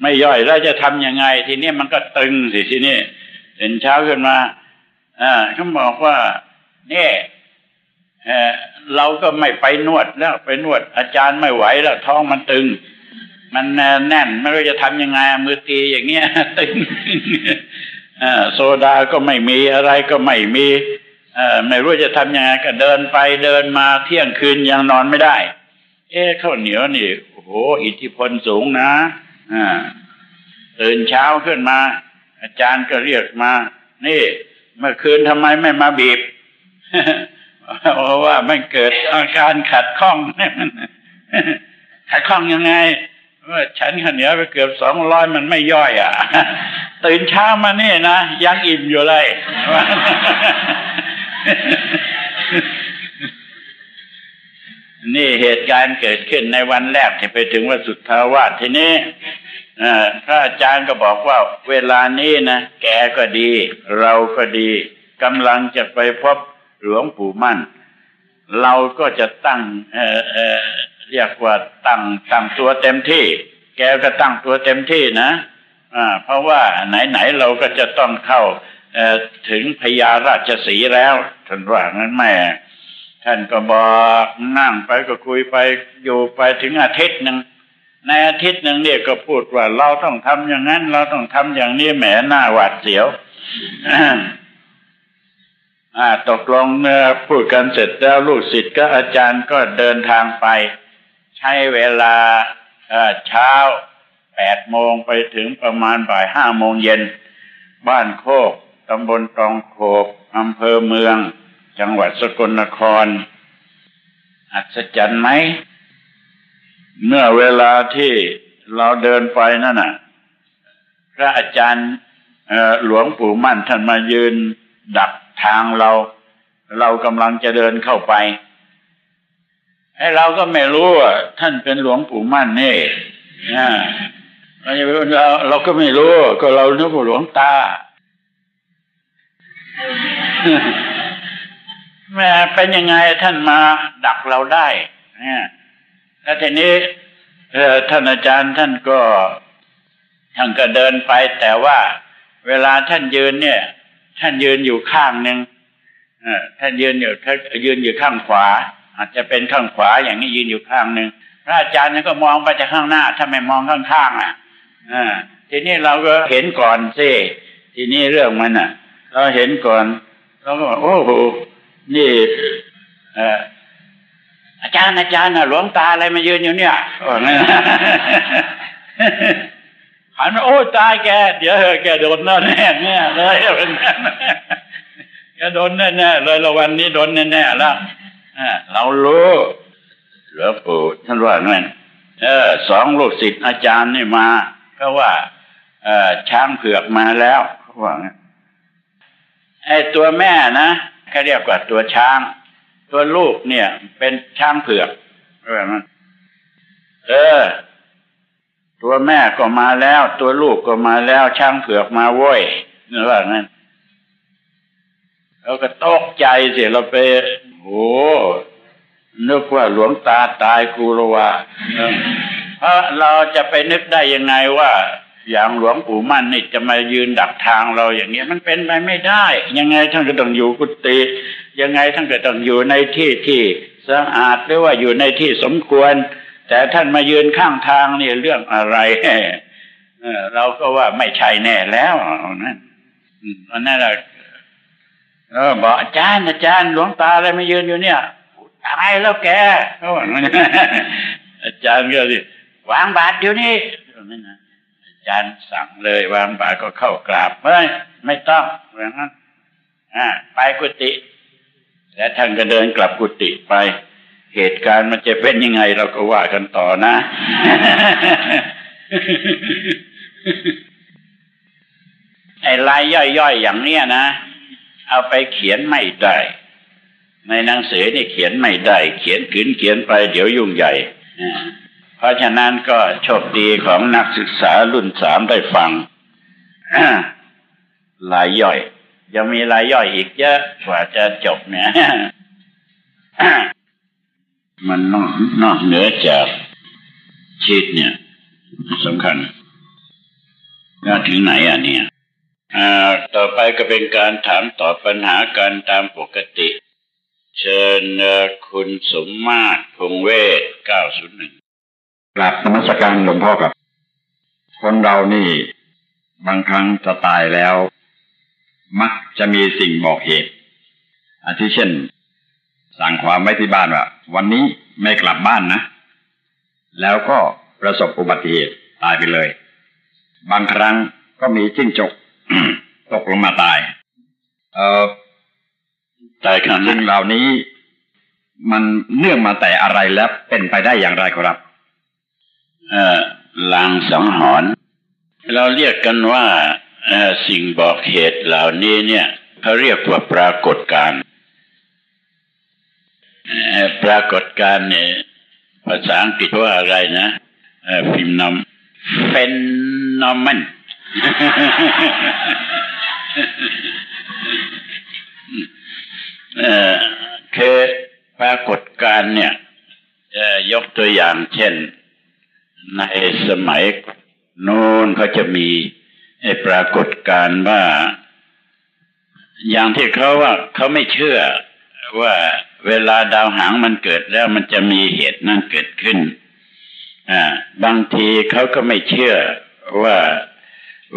ไม่ย่อยแล้วจะทํำยังไง ทีนี้มันก็ตึงสิทีนี้เห็นเช้าขึ้นมาอ่าเขาบอกว่า เนี่ยเออเราก็ไม่ไปนวดแล้วไปนวด อาจารย์ไม่ไหวแล้วท้องมันตึง มันแน่นไม่รู้จะทำยังไงมือตีอย่างเงี้ยตึง โซดาก็ไม่มีอะไรก็ไม่มีไม่รู้จะทำยังไงก็เดินไปเดินมาเที่ยงคืนยังนอนไม่ได้ เอ๊ะข้าวเหนียวนี่โอ้โหอิทธิพลสูงนะอ่าตื่นเช้าขึ้นมา อาจารย์ก็เรียกมา นี่ เมื่อคืนทำไมไม่มาบีบเพราะว่ามันเกิดอาการขัดข้องขัดข้องยังไง ว่าฉันข้าวเหนียวไปเกือบสองร้อยมันไม่ย่อยอะ ตื่นเช้ามาเนี่นะ ยังอิ่มอยู่เลย นี่เหตุการณ์เกิดขึ้นในวันแรกที่ไปถึงวันสุทธาวาสทีนี้พระอาจารย์ก็บอกว่า เวลานี้นะแกก็ดี เราก็ดีกำลังจะไปพบหลวงปู่มั่น เราก็จะตั้งเอ่อ เรียกว่าตั้งตั้งตัวเต็มที่ แกก็ตั้งตัวเต็มที่นะอ่าเพราะว่าไหนๆเราก็จะต้องเข้าถึงพญาราชสีแล้วท่านว่างั้นแม่ท่านก็บอกนั่งไปก็คุยไปอยู่ไปถึงอาทิตย์หนึ่งในอาทิตย์หนึ่งเนี่ยก็พูดว่าเราต้องทำอย่างนั้น เราต้องทำอย่างนี้แหมหน้าหวาดเสียวอ่าตกลงเมื่อพูดกันเสร็จแล้วลูกศิษย์ก็อาจารย์ก็เดินทางไป ใช้เวลาเช้าแปดโมงไปถึงประมาณบ่ายห้าโมงเย็น บ้านโคกตำบลตองโขบอำเภอเมือง จังหวัดสกลนคร อัศจรรย์ไหม เมื่อเวลาที่เราเดินไปนั่นน่ะ พระอาจารย์หลวงปู่มั่นท่านมายืนดักทางเรา เรากำลังจะเดินเข้าไป ไอ้เราก็ไม่รู้ว่าท่านเป็นหลวงปู่มั่นนี่เราเราก็ไม่รู้ ก็เรานึกว่าหลวงตาแม่เป็นยังไงท่านมาดักเราได้เนี่ยแล้วทีนี้ท่านอาจารย์ท่านก็ท่านก็เดินไป แต่ว่าเวลาท่านยืนเนี่ย ท่านยืนอยู่ข้างหนึ่งท่านยืนอยู่ท่านยืนอยู่ข้างขวา อาจจะเป็นข้างขวาอย่างนี้ยืนอยู่ข้างหนึ่งพระอาจารย์นั่ก็มองไปจากข้างหน้าถ้าไม่มองข้างๆอะทีนี้เราก็เห็นก่อนสิทีนี้เรื่องมันอะ เราเห็นก่อนเราก็บอกโอ้โหนี่อาจารย์อาจารย์น่ะหลวงตาอะไรมายืนอยู่เนี่ยหันมาโอ้ตายแก เดี๋ยวแกโดนแน่แน่เนี่ยเลยแกโดนแน่แน่เลยละวันนี้โดนแน่แน่แล้ว เรารู้หลวงปู่ท่านว่านั่นเออสองลูกศิษย์อาจารย์นี่มา ก็ว่า เออช้างเผือกมาแล้วเขาว่าไอ้ตัวแม่นะเขาเรียกว่าตัวช้าง ตัวลูกเนี่ย เป็นช้างเผือกเออมันเออ ตัวแม่ก็มาแล้ว ตัวลูกก็มาแล้ว ช้างเผือกมาโว้ยนี่ว่างั้น เราก็ตกใจสิเราไปโอ้นึกว่าหลวงตาตายกูรวาเพราะเราจะไปนึกได้ยังไงว่า อย่างหลวงปู่มั่นนี่จะมายืนดักทางเราอย่างเงี้ย มันเป็นไปไม่ได้ ยังไงท่านก็ต้องอยู่กุฏิยังไงท่านก็ต้องอยู่ในที่ที่สะอาดหรือว่าอยู่ในที่สมควร แต่ท่านมายืนข้างทางนี่เรื่องอะไรเราก็ว่าไม่ใช่แน่แล้วนั่นนั่นแหละ เออบอกอาจารย์อาจารย์หลวงตาอะไรมายืนอยู่เนี่ยตายแล้วแกอาจารย์ก็ดิวางบาตรเดี๋ยวนี้จารย์สั่งเลยวางบาตรก็เข้ากราบไม่ไม่ต้องอย่างนั้นอ่าไปกุฏิและท่านก็เดินกลับกุฏิไป เหตุการณ์มันจะเป็นยังไงเราก็ว่ากันต่อนะ ไอ้ลายย่อยๆอย่างเนี้ยนะ เอาไปเขียนไม่ได้ ในหนังสือนี่เขียนไม่ได้ เขียนขืนเขียนไปเดี๋ยวยุ่งใหญ่เพราะฉะนั้นก็โชคดีของนักศึกษารุ่นสามได้ฟังลายย่อย ยังมีลายย่อยอีกเยอะกว่าจะจบเนี่ยมันนอกนอกเหนือจากชีตเนี่ยสำคัญก็ถึงไหนอะเนี่ย ต่อไปก็เป็นการถามตอบปัญหาการตามปกติ เชิญคุณสมมาตรพงเวศ901กราบนมัสการหลวงพ่อครับ คนเรานี่ บางครั้งจะตายแล้ว มักจะมีสิ่งบอกเหตุอาทิเช่น สั่งความไว้ที่บ้านว่า วันนี้ไม่กลับบ้านนะ แล้วก็ประสบอุบัติเหตุตายไปเลย บางครั้งก็มีจิ้งจก ตกลงมาตาย เอ่อตายครับสิ่งเหล่านี้ มันเนื่องมาแต่อะไรแล้วเป็นไปได้อย่างไรครับ เอ่อลางสังหรณ์เราเรียกกันว่าสิ่งบอกเหตุเหล่านี้เนี่ยเขาเรียกว่าปรากฏการณ์ปรากฏการณ์เนี่ยภาษาอังกฤษว่าอะไรนะฟิมนอมเฟนนอมัน คือปรากฏการเนี่ยยกตัวอย่างเช่น ในสมัยโน้นเขาจะมีปรากฏการว่า อย่างที่เขาว่าเขาไม่เชื่อว่าเวลาดาวหางมันเกิดแล้วมันจะมีเหตุนั่นเกิดขึ้น อ่า บางทีเขาก็ไม่เชื่อว่า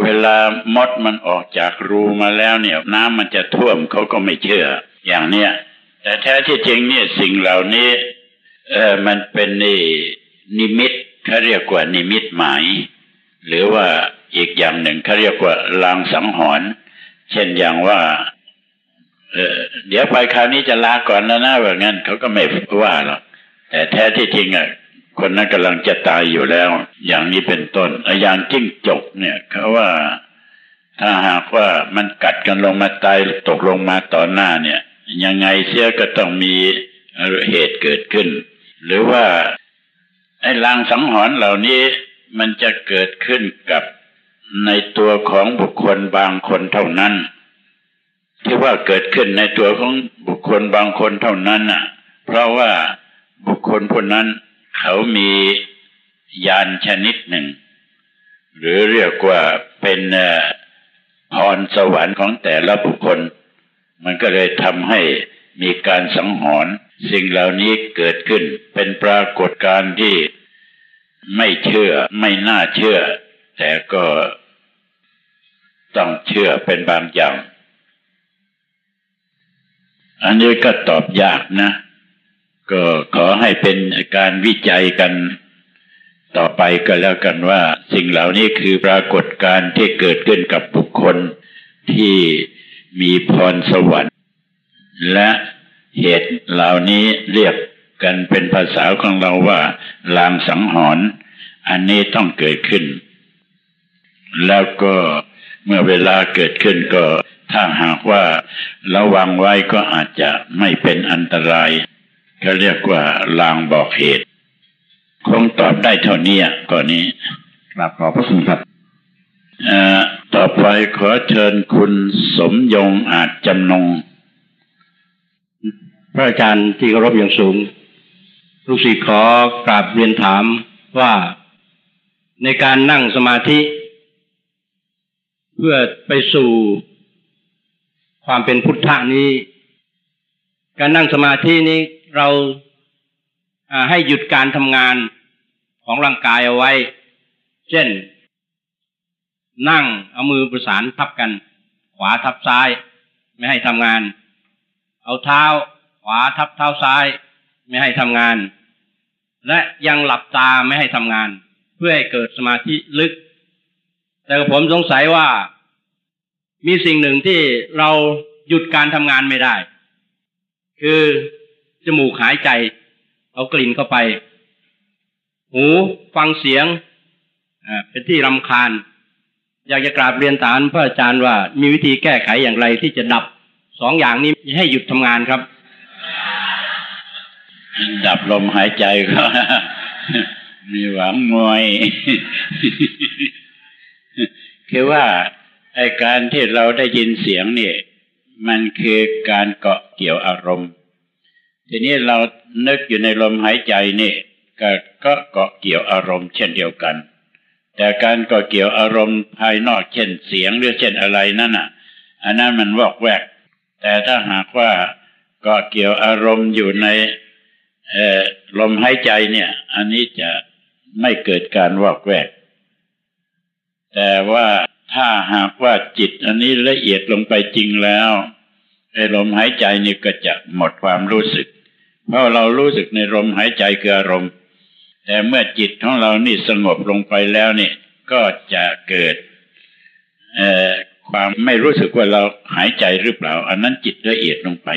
เวลามดมันออกจากรูมาแล้วเนี่ย น้ำมันจะท่วมเขาก็ไม่เชื่อ อย่างเนี้ยแต่แท้ที่จริงเนี่ยสิ่งเหล่านี้ เออมันเป็นนี่นิมิตเขาเรียกว่านิมิตหมาย หรือว่าอีกอย่างหนึ่งเขาเรียกว่าลางสังหรณ์เช่นอย่างว่าเออเดี๋ยวไปคราวนี้จะลาก่อนแล้วนะว่างั้นเขาก็ไม่ว่าหรอกแต่แท้ที่จริงอะ คนนั้นกำลังจะตายอยู่แล้ว อย่างนี้เป็นต้นอย่างจิ้งจกเนี่ยเขาว่าถ้าหากว่ามันกัดกันลงมาตายตกลงมาต่อหน้าเนี่ย ยังไงเสียก็ต้องมีเหตุเกิดขึ้น หรือว่าไอ้ลางสังหรณ์เหล่านี้มันจะเกิดขึ้นกับในตัวของบุคคลบางคนเท่านั้น ที่ว่าเกิดขึ้นในตัวของบุคคลบางคนเท่านั้นน่ะ เพราะว่าบุคคลคนนั้น เขามียานชนิดหนึ่ง หรือเรียกว่าเป็นพรสวรรค์ของแต่ละบุคคล มันก็เลยทำให้มีการสังหรณ์สิ่งเหล่านี้เกิดขึ้น เป็นปรากฏการณ์ที่ไม่เชื่อไม่น่าเชื่อ แต่ก็ต้องเชื่อเป็นบางอย่าง อันนี้ก็ตอบยากนะ ก็ขอให้เป็นการวิจัยกันต่อไปก็แล้วกันว่า สิ่งเหล่านี้คือปรากฏการณ์ที่เกิดขึ้นกับบุคคลที่มีพรสวรรค์ และเหตุเหล่านี้เรียกกันเป็นภาษาของเราว่าลางสังหรณ์อันนี้ต้องเกิดขึ้น แล้วก็เมื่อเวลาเกิดขึ้นก็ถ้าหากว่าระวังไว้ก็อาจจะไม่เป็นอันตราย เขาเรียกว่าลางบอกเหตุ คงตอบได้เท่านี้ก่อนนี้กราบขอพระคุณครับต่อไปขอเชิญคุณสมยงอาจจำนง พระอาจารย์ที่เคารพอย่างสูง ลูกศิษย์ขอกราบเรียนถามว่าในการนั่งสมาธิ เพื่อไปสู่ความเป็นพุทธะนี้ การนั่งสมาธินี้ เราให้หยุดการทำงานของร่างกายเอาไว้ เช่น นั่งเอามือประสานทับกัน ขวาทับซ้าย ไม่ให้ทำงาน เอาเท้า ขวาทับเท้าซ้าย ไม่ให้ทำงาน และยังหลับตาไม่ให้ทำงาน เพื่อให้เกิดสมาธิลึก แต่ผมสงสัยว่ามีสิ่งหนึ่งที่เราหยุดการทำงานไม่ได้ คือ จมูกหายใจ เอากลิ่นเข้าไป หูฟังเสียงเป็นที่รำคาญ อยากจะกราบเรียนฐานพระอาจารย์ว่ามีวิธีแก้ไขอย่างไรที่จะดับสองอย่างนี้ให้หยุดทำงานครับ ดับลมหายใจก็มีหวังงวยคือว่าไอการที่เราได้ยินเสียงนี่ มันคือการเกาะเกี่ยวอารมณ์ ทีนี้เรานึกอยู่ในลมหายใจนี่ก็ก็เกาะเกี่ยวอารมณ์เช่นเดียวกัน แต่การเกาะเกี่ยวอารมณ์ภายนอกเช่นเสียงหรือเช่นอะไรนั่นอะ อันนั้นมันวอกแวก แต่ถ้าหากว่าก็เกี่ยวอารมณ์อยู่ในลมหายใจเนี่ย อันนี้จะไม่เกิดการวอกแวก แต่ว่าถ้าหากว่าจิตอันนี้ละเอียดลงไปจริงแล้วไอ้ลมหายใจนี่ก็จะหมดความรู้สึก เพราะเรารู้สึกในลมหายใจคืออารมณ์ แต่เมื่อจิตของเรานี่สงบลงไปแล้วนี่ก็จะเกิดความไม่รู้สึกว่าเราหายใจหรือเปล่า อันนั้นจิตละเอียดลงไป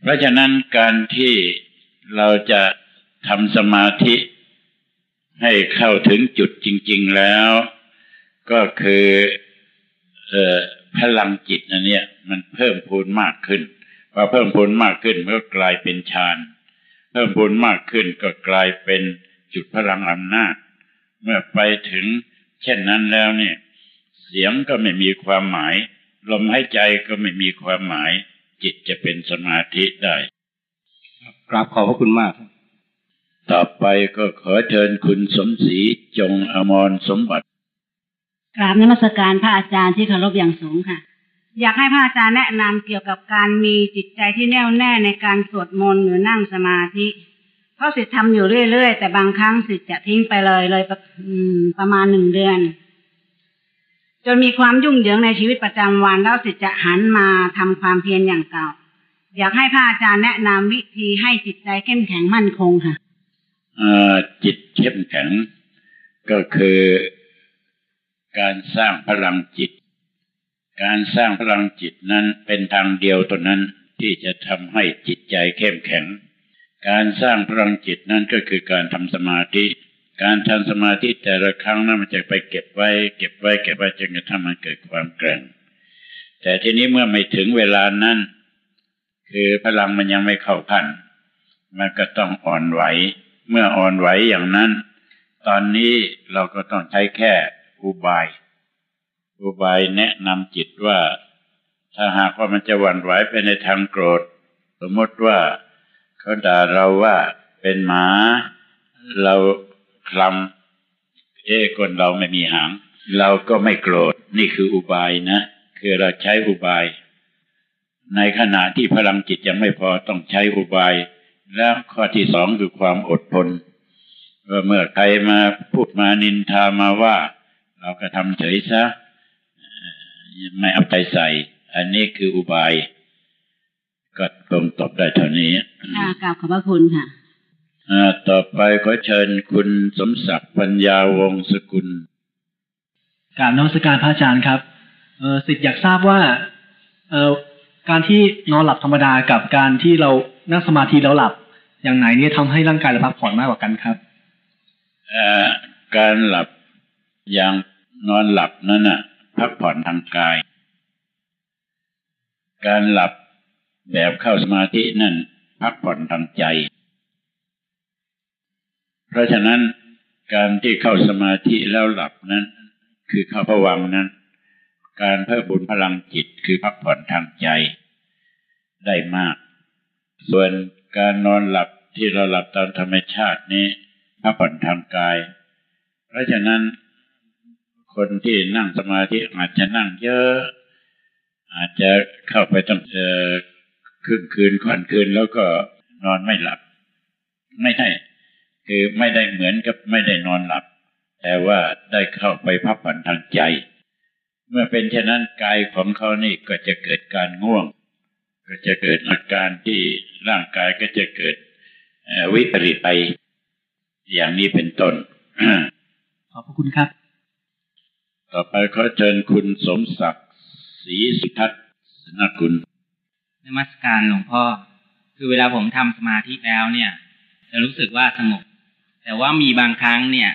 เพราะฉะนั้นการที่เราจะทำสมาธิให้เข้าถึงจุดจริง ๆแล้ว ก็คืออพลังจิตนันนี่ยมันเพิ่มพูนมากขึ้น พอเพิ่มพูนมากขึ้นก็กลายเป็นฌาน เพิ่มพูนมากขึ้นก็กลายเป็นจุดพลังอำนาจ เมื่อไปถึง เช่นนั้นแล้วเนี่ย เสียงก็ไม่มีความหมาย ลมหายใจก็ไม่มีความหมาย จิตจะเป็นสมาธิได้กราบขอบพระคุณมาก ต่อไปก็ขอเชิญคุณสมศรีจงอมรสมบัติกราบนมัสการพระอาจารย์ที่เคารพอย่างสูงค่ะ อยากให้พระอาจารย์แนะนำเกี่ยวกับการมีจิตใจที่แน่วแน่ในการสวดมนต์หรือนั่งสมาธิ เพราะสิทธิ์ทำอยู่เรื่อยๆ แต่บางครั้งสิทธิ์จะทิ้งไปเลยเลยประมาณหนึ่งเดือน จนมีความยุ่งเหยิงในชีวิตประจำวันแล้วสิทธิ์จะหันมาทำความเพียรอย่างเก่า อยากให้พระอาจารย์แนะนำวิธีให้จิตใจเข้มแข็งมั่นคงค่ะจิตเข้มแข็งก็คือการสร้างพลังจิต การสร้างพลังจิตนั้นเป็นทางเดียวตัวนั้นที่จะทำให้จิตใจเข้มแข็ง การสร้างพลังจิตนั้นก็คือการทำสมาธิ การทำสมาธิแต่ละครั้งนั้นมันจะไปเก็บไว้ เก็บไว้เก็บไว้จนกระทั่งมันเกิดความแกร่ง แต่ทีนี้เมื่อไม่ถึงเวลานั้น คือพลังมันยังไม่เข้าพันมันก็ต้องอ่อนไหว เมื่ออ่อนไหวอย่างนั้น ตอนนี้เราก็ต้องใช้แค่อุบาย อุบายแนะนำจิตว่า ถ้าหากว่ามันจะหวั่นไหวไปในทางโกรธ สมมติว่าเขาด่าเราว่าเป็นหมา เราคลำเอ้คนเราไม่มีหาง เราก็ไม่โกรธ นี่คืออุบายนะ คือเราใช้อุบาย ในขณะที่พลังจิตยังไม่พอต้องใช้อุบาย แล้วข้อที่สองคือความอดทนว่าเมื่อใครมาพูดมานินทามาว่า เราก็ทำเฉยซะ ไม่เอาใจใส่ อันนี้คืออุบาย ก็คงตอบได้เท่านี้ค่ะกราบขอบพระคุณค่ะต่อไปขอเชิญคุณสมศักดิ์ปัญญาวงศกุลกราบนมัสการพระอาจารย์ครับเออสิทธิ์อยากทราบว่าเออการที่นอนหลับธรรมดากับการที่เรานั่งสมาธิแล้วหลับ อย่างไหนเนี่ยทำให้ร่างกายเราพักผ่อนมากกว่ากันครับการหลับอย่างนอนหลับนั้นน่ะ พักผ่อนทางกาย การหลับแบบเข้าสมาธินั่นพักผ่อนทางใจ เพราะฉะนั้นการที่เข้าสมาธิแล้วหลับนั้น คือเข้าผวังนั้น การเพิ่มบุญพลังจิตคือพักผ่อนทางใจได้มาก ส่วนการนอนหลับที่เราหลับตามธรรมชาตินี้พักผ่อนทางกาย เพราะฉะนั้น คนที่นั่งสมาธิอาจจะนั่งเยอะ อาจจะเข้าไปตั้งเออครึ่งคืนค่อนคืนแล้วก็นอนไม่หลับ ไม่ใช่คือไม่ได้เหมือนกับไม่ได้นอนหลับ แต่ว่าได้เข้าไปพักผ่อนทางใจ เมื่อเป็นเช่นนั้นกายของเขานี่ก็จะเกิดการง่วง ก็จะเกิดอาการที่ร่างกายก็จะเกิดวิปริตไปอย่างนี้เป็นต้นขอบพระคุณครับ ต่อไปขอเชิญคุณสมศักดิ์ศรีสุทัศน์สนกุลนมัสการหลวงพ่อ คือเวลาผมทำสมาธิแล้วเนี่ย จะรู้สึกว่าสงบ แต่ว่ามีบางครั้งเนี่ย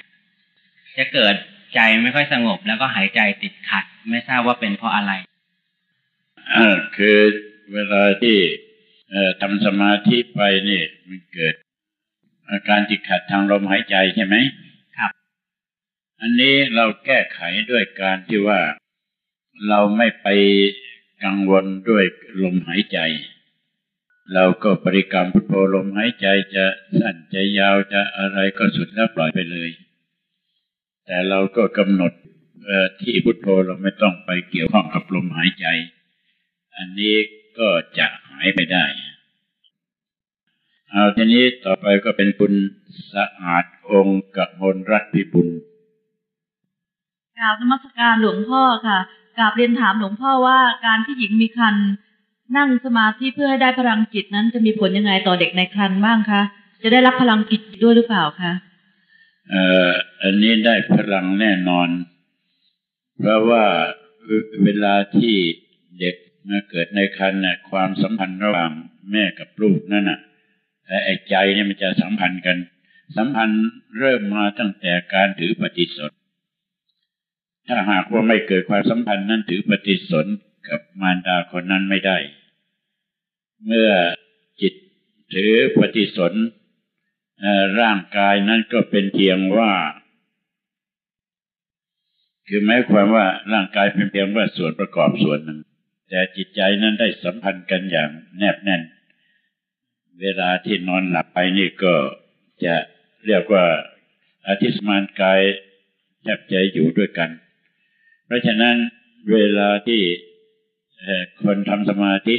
จะเกิดใจไม่ค่อยสงบ แล้วก็หายใจติดขัด ไม่ทราบว่าเป็นเพราะอะไรอ่าคือเวลาที่เอ่อทำสมาธิไปนี่มันเกิด อาการติดขัดทางลมหายใจใช่ไหมครับ อันนี้เราแก้ไขด้วยการที่ว่าเราไม่ไปกังวลด้วยลมหายใจ เราก็บริกรรมพุทโธลมหายใจจะสั้นจะยาวจะอะไรก็สุดแล้วปล่อยไปเลย แต่เราก็กำหนดที่พุทโธเราไม่ต้องไปเกี่ยวข้องกับลมหายใจ อันนี้ก็จะหายไปได้เอาทีนี้ต่อไปก็เป็นคุณสะอาดองค์กมลรัตพิบุญ กราบนมัสการหลวงพ่อค่ะกราบเรียนถามหลวงพ่อว่าการที่หญิงมีคันนั่งสมาธิเพื่อให้ได้พลังจิตนั้นจะมีผลยังไงต่อเด็กในครรภ์บ้างคะจะได้รับพลังจิตด้วยหรือเปล่าคะเอ่ออันนี้ได้พลังแน่นอน เพราะว่าเวลาที่เด็กมาเกิดในครรภ์น่ะความสัมพันธ์ระหว่างแม่กับลูกนั่นน่ะและไอ้ใจเนี่ยมันจะสัมพันธ์กัน สัมพันธ์เริ่มมาตั้งแต่การถือปฏิสนธ ถ้าหากว่าไม่เกิดความสัมพันธ์นั้นถือปฏิสนกับมารดาคนนั้นไม่ได้ เมื่อจิตถือปฏิสนร่างกายนั้นก็เป็นเพียงว่า คือหมายความว่าร่างกายเป็นเพียงว่าส่วนประกอบส่วนหนึ่ง แต่จิตใจนั้นได้สัมพันธ์กันอย่างแนบแน่น เวลาที่นอนหลับไปนี่ก็จะเรียกว่าอาทิสมานกายแทบใจอยู่ด้วยกัน ราะฉะนั้นเวลาที่คนทำสมาธิ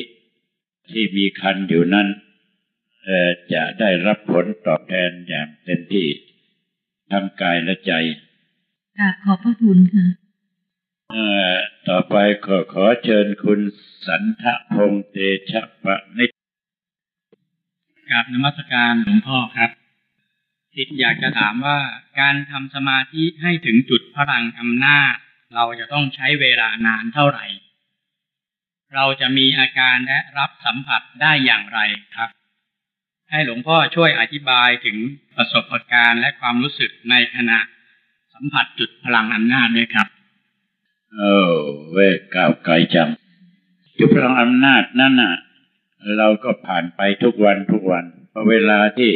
ที่มีคันอยู่นั้นจะได้รับผลตอบแทนอย่างเต็มที่ทางกายและใจกราบขอบพระคุณค่ะต่อไปขอขอเชิญคุณสันทพงเตชะปะนิกราบนมัสการหลวงพ่อครับสิทธิ์อยากจะถามว่าการทำสมาธิให้ถึงจุดพลังอำนาจ เราจะต้องใช้เวลานานเท่าไหร่ เราจะมีอาการและรับสัมผัสได้อย่างไรครับ ให้หลวงพ่อช่วยอธิบายถึงประสบการณ์และความรู้สึกในขณะสัมผัสจุดพลังอำนาจด้วยครับเออเว้ก้าวไกลจังจุดพลังอำนาจนั่นน่ะ เราก็ผ่านไปทุกวันทุกวันพอเวลาที่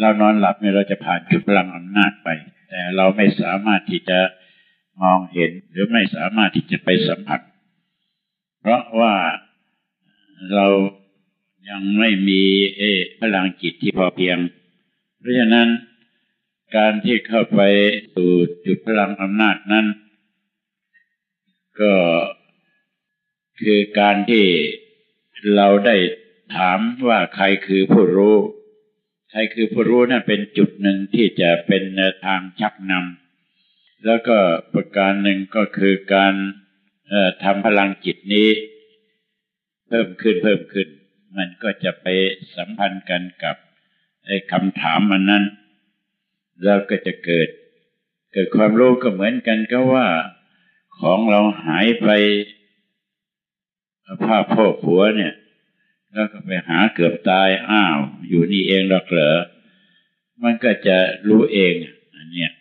เรานอนหลับเนี่ยเราจะผ่านจุดพลังอำนาจไป แต่เราไม่สามารถที่จะ มองเห็นหรือไม่สามารถที่จะไปสัมผัส เพราะว่าเรายังไม่มีเอพลังจิตที่พอเพียง เพราะฉะนั้นการที่เข้าไปสู่จุดพลังอำนาจนั้น ก็คือการที่เราได้ถามว่าใครคือผู้รู้ ใครคือผู้รู้นั่นเป็นจุดหนึ่งที่จะเป็นทางชักนำ แล้วก็ประการหนึ่งก็คือการทำพลังจิตนี้ เพิ่มขึ้นเพิ่มขึ้น มันก็จะไปสัมพันธ์กันกับไอ้คำถามมันนั้น แล้วก็จะเกิด เกิดความรู้ก็เหมือนกันก็ว่าของเราหายไปผ้าพ่อผัวเนี่ย แล้วก็ไปหาเกือบตายอ้าว อยู่นี่เองหรอกเหรอมันก็จะรู้เองอันเนี้ย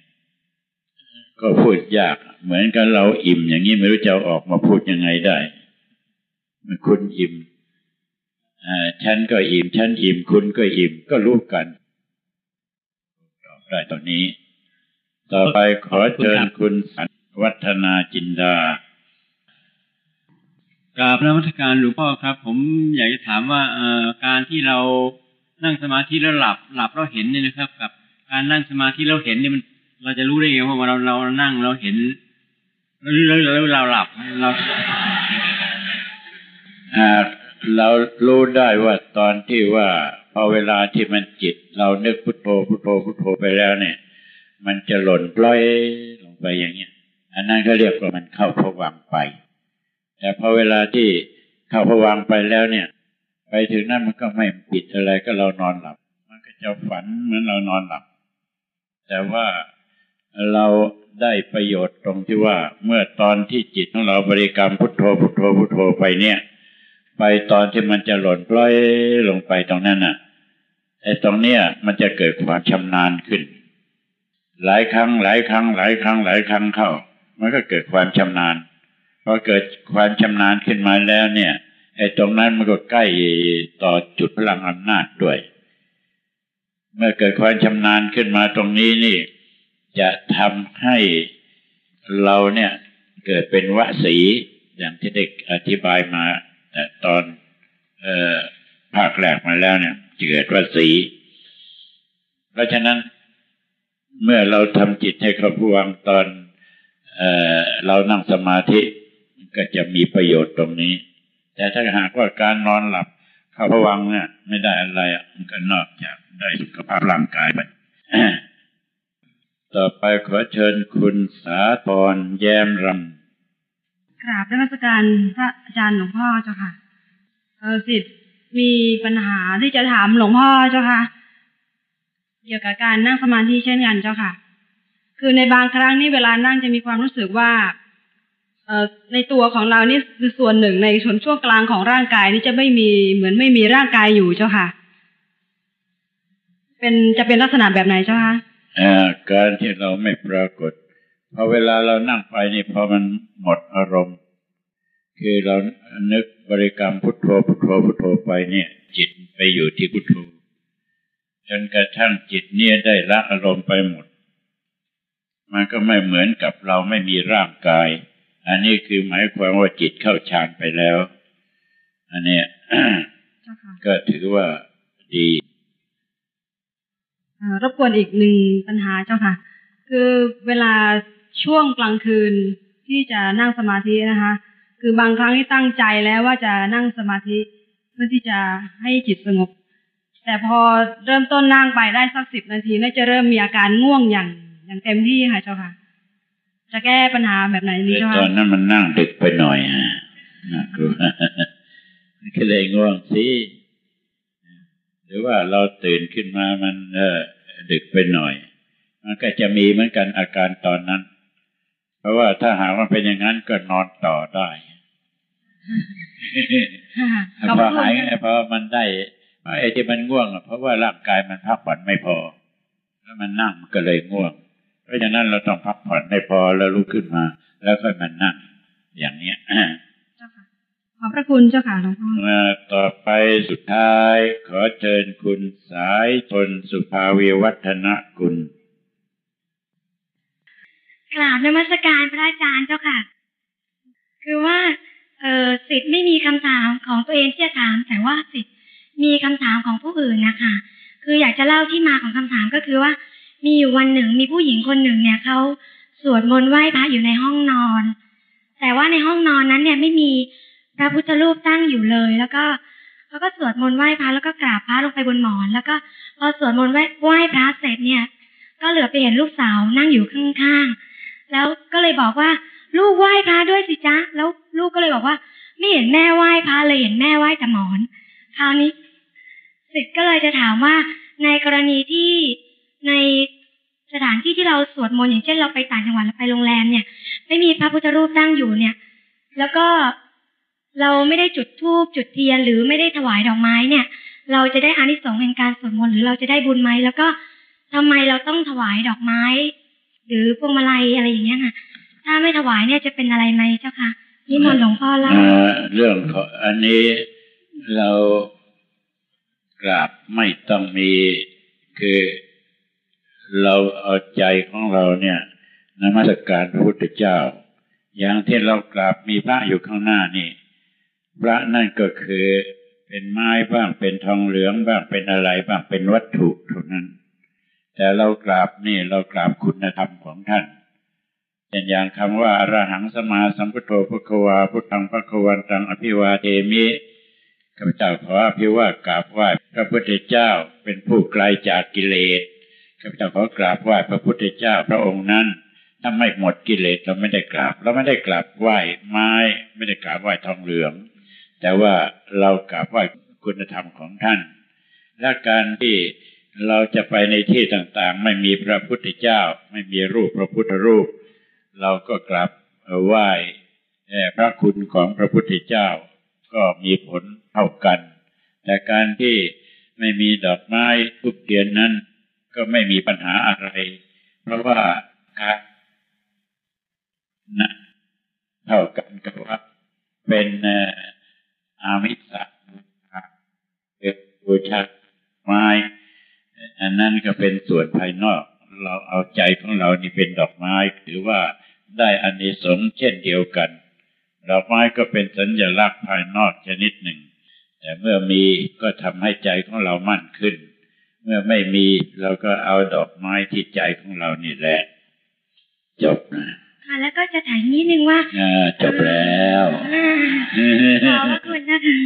ก็พูดยาก เหมือนกันเราอิ่มอย่างนี้ไม่รู้จะออกมาพูดยังไงได้มันคุณอิ่มฉันก็อิ่มฉันอิ่มคุณก็อิ่มก็รู้กันตอบได้ตอนนี้ ต่อไปขอเชิญคุณสันวัฒนาจินดากราบนมัสการหลวงพ่อครับ ผมอยากจะถามว่าเอ่อการที่เรานั่งสมาธิแล้วหลับหลับเราเห็นเนี่ยนะครับ กับการนั่งสมาธิเราเห็นเนี่ยมัน เราจะรู้ได้ไงว่าเราเรานั่งเราเห็นแล้วแล้วเราหลับเราเรารู้ได้ว่าตอนที่ว่าพอเวลาที่มันจิต เรานึกพุทโธพุทโธพุทโธไปแล้วเนี่ย มันจะหล่นปล่อยลงไปอย่างเงี้ย อันนั้นก็เรียกว่ามันเข้าผวังไป แต่พอเวลาที่เข้าผวังไปแล้วเนี่ย ไปถึงนั้นมันก็ไม่ปิดอะไรก็เรานอนหลับ มันก็จะฝันเหมือนเรานอนหลับ แต่ว่า เราได้ประโยชน์ตรงที่ว่าเมื่อตอนที่จิตของเราบริกรรมพุทโธพุทโธพุทโธไปเนี่ย ไปตอนที่มันจะหล่นปล่อยลงไปตรงนั้นน่ะไอ้ตรงเนี้ยมันจะเกิดความชำนาญขึ้น หลายครั้งหลายครั้ง หลายครั้งหลายครั้งเข้า มันก็เกิดความชำนาญพอเกิดความชำนาญขึ้นมาแล้วเนี่ยไอ้ตรงนั้นมันก็ใกล้ต่อจุดพลังอำนาจด้วย เมื่อเกิดความชำนาญขึ้นมาตรงนี้นี่ จะทำให้เราเนี่ยเกิดเป็นวสีอย่างที่เด็กอธิบายมาแต่ตอนออภาคแรกมาแล้วเนี่ยเกิดวสีเพราะฉะนั้นเมื่อเราทำจิตให้เข้าพวงตอนเออเรานั่งสมาธิก็จะมีประโยชน์ตรงนี้ แต่ถ้าหากว่าการนอนหลับเข้าพวังเนี่ยไม่ได้อะไรมันก็นอกจากได้สุขภาพร่างกายไป ต่อไปขอเชิญคุณสาธรแย้มรำกราบนมัสการพระอาจารย์หลวงพ่อเจ้าค่ะ เออสิทธิ์มีปัญหาที่จะถามหลวงพ่อเจ้าค่ะ เกี่ยวกับการนั่งสมาธิเช่นกันเจ้าค่ะ คือในบางครั้งนี่เวลานั่งจะมีความรู้สึกว่า เออในตัวของเรานี่คือส่วนหนึ่งในส่วนช่วงกลางของร่างกายนี่จะไม่มีเหมือนไม่มีร่างกายอยู่เจ้าค่ะ เป็นจะเป็นลักษณะแบบไหนเจ้าคะอ่า การที่เราไม่ปรากฏพอเวลาเรานั่งไปนี่พอมันหมดอารมณ์ คือเรานึกบริกรรมพุทโธพุทโธพุทโธไปเนี่ย จิตไปอยู่ที่พุทโธจนกระทั่งจิตเนี่ยได้ละอารมณ์ไปหมด มันก็ไม่เหมือนกับเราไม่มีร่างกาย อันนี้คือหมายความว่าจิตเข้าฌานไปแล้ว อันเนี้ยเจ้าค่ะก็ถือว่าดีเอ่อ รบกวนอีกหนึ่งปัญหาเจ้าค่ะ คือเวลาช่วงกลางคืนที่จะนั่งสมาธินะคะ คือบางครั้งที่ตั้งใจแล้วว่าจะนั่งสมาธิเพื่อที่จะให้จิตสงบ แต่พอเริ่มต้นนั่งไปได้สักสิบนาทีน่าจะเริ่มมีอาการง่วงอย่างอย่างเต็มที่ค่ะเจ้าค่ะ จะแก้ปัญหาแบบไหนนี่เจ้าตอค่ะนนั้นมันนั่งดึกไปหน่อยฮะน่ากลัวก็เลยง่วงสิ รือว่าเราตื่นขึ้นมามันเออดึกไปหน่อย มันก็จะมีเหมือนกันอาการตอนนั้น เพราะว่าถ้าหากว่าเป็นอย่างนั้นก็นอนต่อได้ขอบพอคุณหายค่ะพอมันได้ไอ้ที่มันง่วงอะเพราะว่าร่างกายมันพักผ่อนไม่พอ แล้วมันนั่งมันก็เลยง่วง เพราะฉะนั้นเราต้องพักผ่อนให้พอแล้วลุกขึ้นมา แล้วค่อยมานั่งอย่างเนี้ย เจ้าค่ะ ขอบพระ คุณเจ้าค่ะหลวงพ่อเอ่อต่อไปสุดท้ายขอเชิญคุณสายชนสุภาวีวัฒนกุลกราบนมัสการพระอาจารย์เจ้าค่ะ คือว่า เออสิทธิ์ไม่มีคำถามของตัวเองที่จะถาม แต่ว่าสิทธิ์มีคำถามของผู้อื่นนะคะ คืออยากจะเล่าที่มาของคำถามก็คือว่า มีอยู่วันหนึ่งมีผู้หญิงคนหนึ่งเนี่ยเขาสวดมนต์ไหว้พระอยู่ในห้องนอน แต่ว่าในห้องนอนนั้นเนี่ยไม่มี พระพุทธรูปตั้งอยู่เลย แล้วก็เขาก็สวดมนต์ไหว้พระแล้วก็กราบพระลงไปบนหมอน แล้วก็พอสวดมนต์ไหว้ไหว้พระเสร็จเนี่ย ก็เหลือไปเห็นลูกสาวนั่งอยู่ข้างๆแล้วก็เลยบอกว่า ลูกไหว้พระด้วยสิจ๊ะแล้วลูกก็เลยบอกว่า ไม่เห็นแม่ไหว้พระเลยเห็นแม่ไหว้แต่หมอน คราวนี้สิทธิ์ก็เลยจะถามว่าในกรณีที่ในสถานที่ที่เราสวดมนต์อย่างเช่นเราไปต่างจังหวัดเราไปโรงแรมเนี่ย ไม่มีพระพุทธรูปตั้งอยู่เนี่ย แล้วก็ เราไม่ได้จุดธูปจุดเทียนหรือไม่ได้ถวายดอกไม้เนี่ย เราจะได้อานิสงส์แห่งการสวดมนต์หรือเราจะได้บุญไหมแล้วก็ทำไมเราต้องถวายดอกไม้ หรือพวงมาลัยอะไรอย่างเงี้ยค่ะถ้าไม่ถวายเนี่ยจะเป็นอะไรไหมเจ้าค่ะนิมนหลวงพ่อเล่าเรื่องของอันนี้เรากราบไม่ต้องมีคือเราเอาใจของเราเนี่ยนมัสการพระพุทธเจ้า อย่างที่เรากราบมีพระอยู่ข้างหน้านี่ พระนั่นก็คือเป็นไม้บ้างเป็นทองเหลืองบ้างเป็นอะไรบ้างเป็นวัตถุเท่านั้น แต่เรากราบนี่เรากราบคุณธรรมของท่านเช่นอย่างคำว่าอรหังสมาสัมพุทโธพุทธวาพุทธังพระควันตังอภิวาเทมิข้าพเจ้าขออภิวากราบไหว้พระพุทธเจ้าเป็นผู้ไกลจากกิเลสข้าพเจ้าขอกราบไหว้พระพุทธเจ้าพระองค์นั้นถ้าไม่หมดกิเลสเราไม่ได้กราบ เราไม่ได้กราบไหว้ไม้ ไม่ได้กราบไหว้ทองเหลือง แต่ว่าเรากราบไหว้คุณธรรมของท่าน และการที่เราจะไปในที่ต่างๆ ไม่มีพระพุทธเจ้า ไม่มีรูปพระพุทธรูป เราก็กราบไหว้เอ่อพระคุณของพระพุทธเจ้า ก็มีผลเท่ากัน แต่การที่ไม่มีดอกไม้ทุกเทียนนั้นก็ไม่มีปัญหาอะไร เพราะว่าการนะเท่ากันกับว่าเป็นเอามิสะบูชาเป็นบูชาไม้ อันนั้นก็เป็นส่วนภายนอก เราเอาใจของเรานี่เป็นดอกไม้ ถือว่าได้อานิสงส์เช่นเดียวกัน ดอกไม้ก็เป็นสัญลักษณ์ภายนอกชนิดหนึ่ง แต่เมื่อมีก็ทำให้ใจของเรามั่นขึ้น เมื่อไม่มีเราก็เอาดอกไม้ที่ใจของเรานี่แหละ จบนะ แล้วก็จะถ่ายนิดนึงว่าจบแล้วขอบคุณนะคะ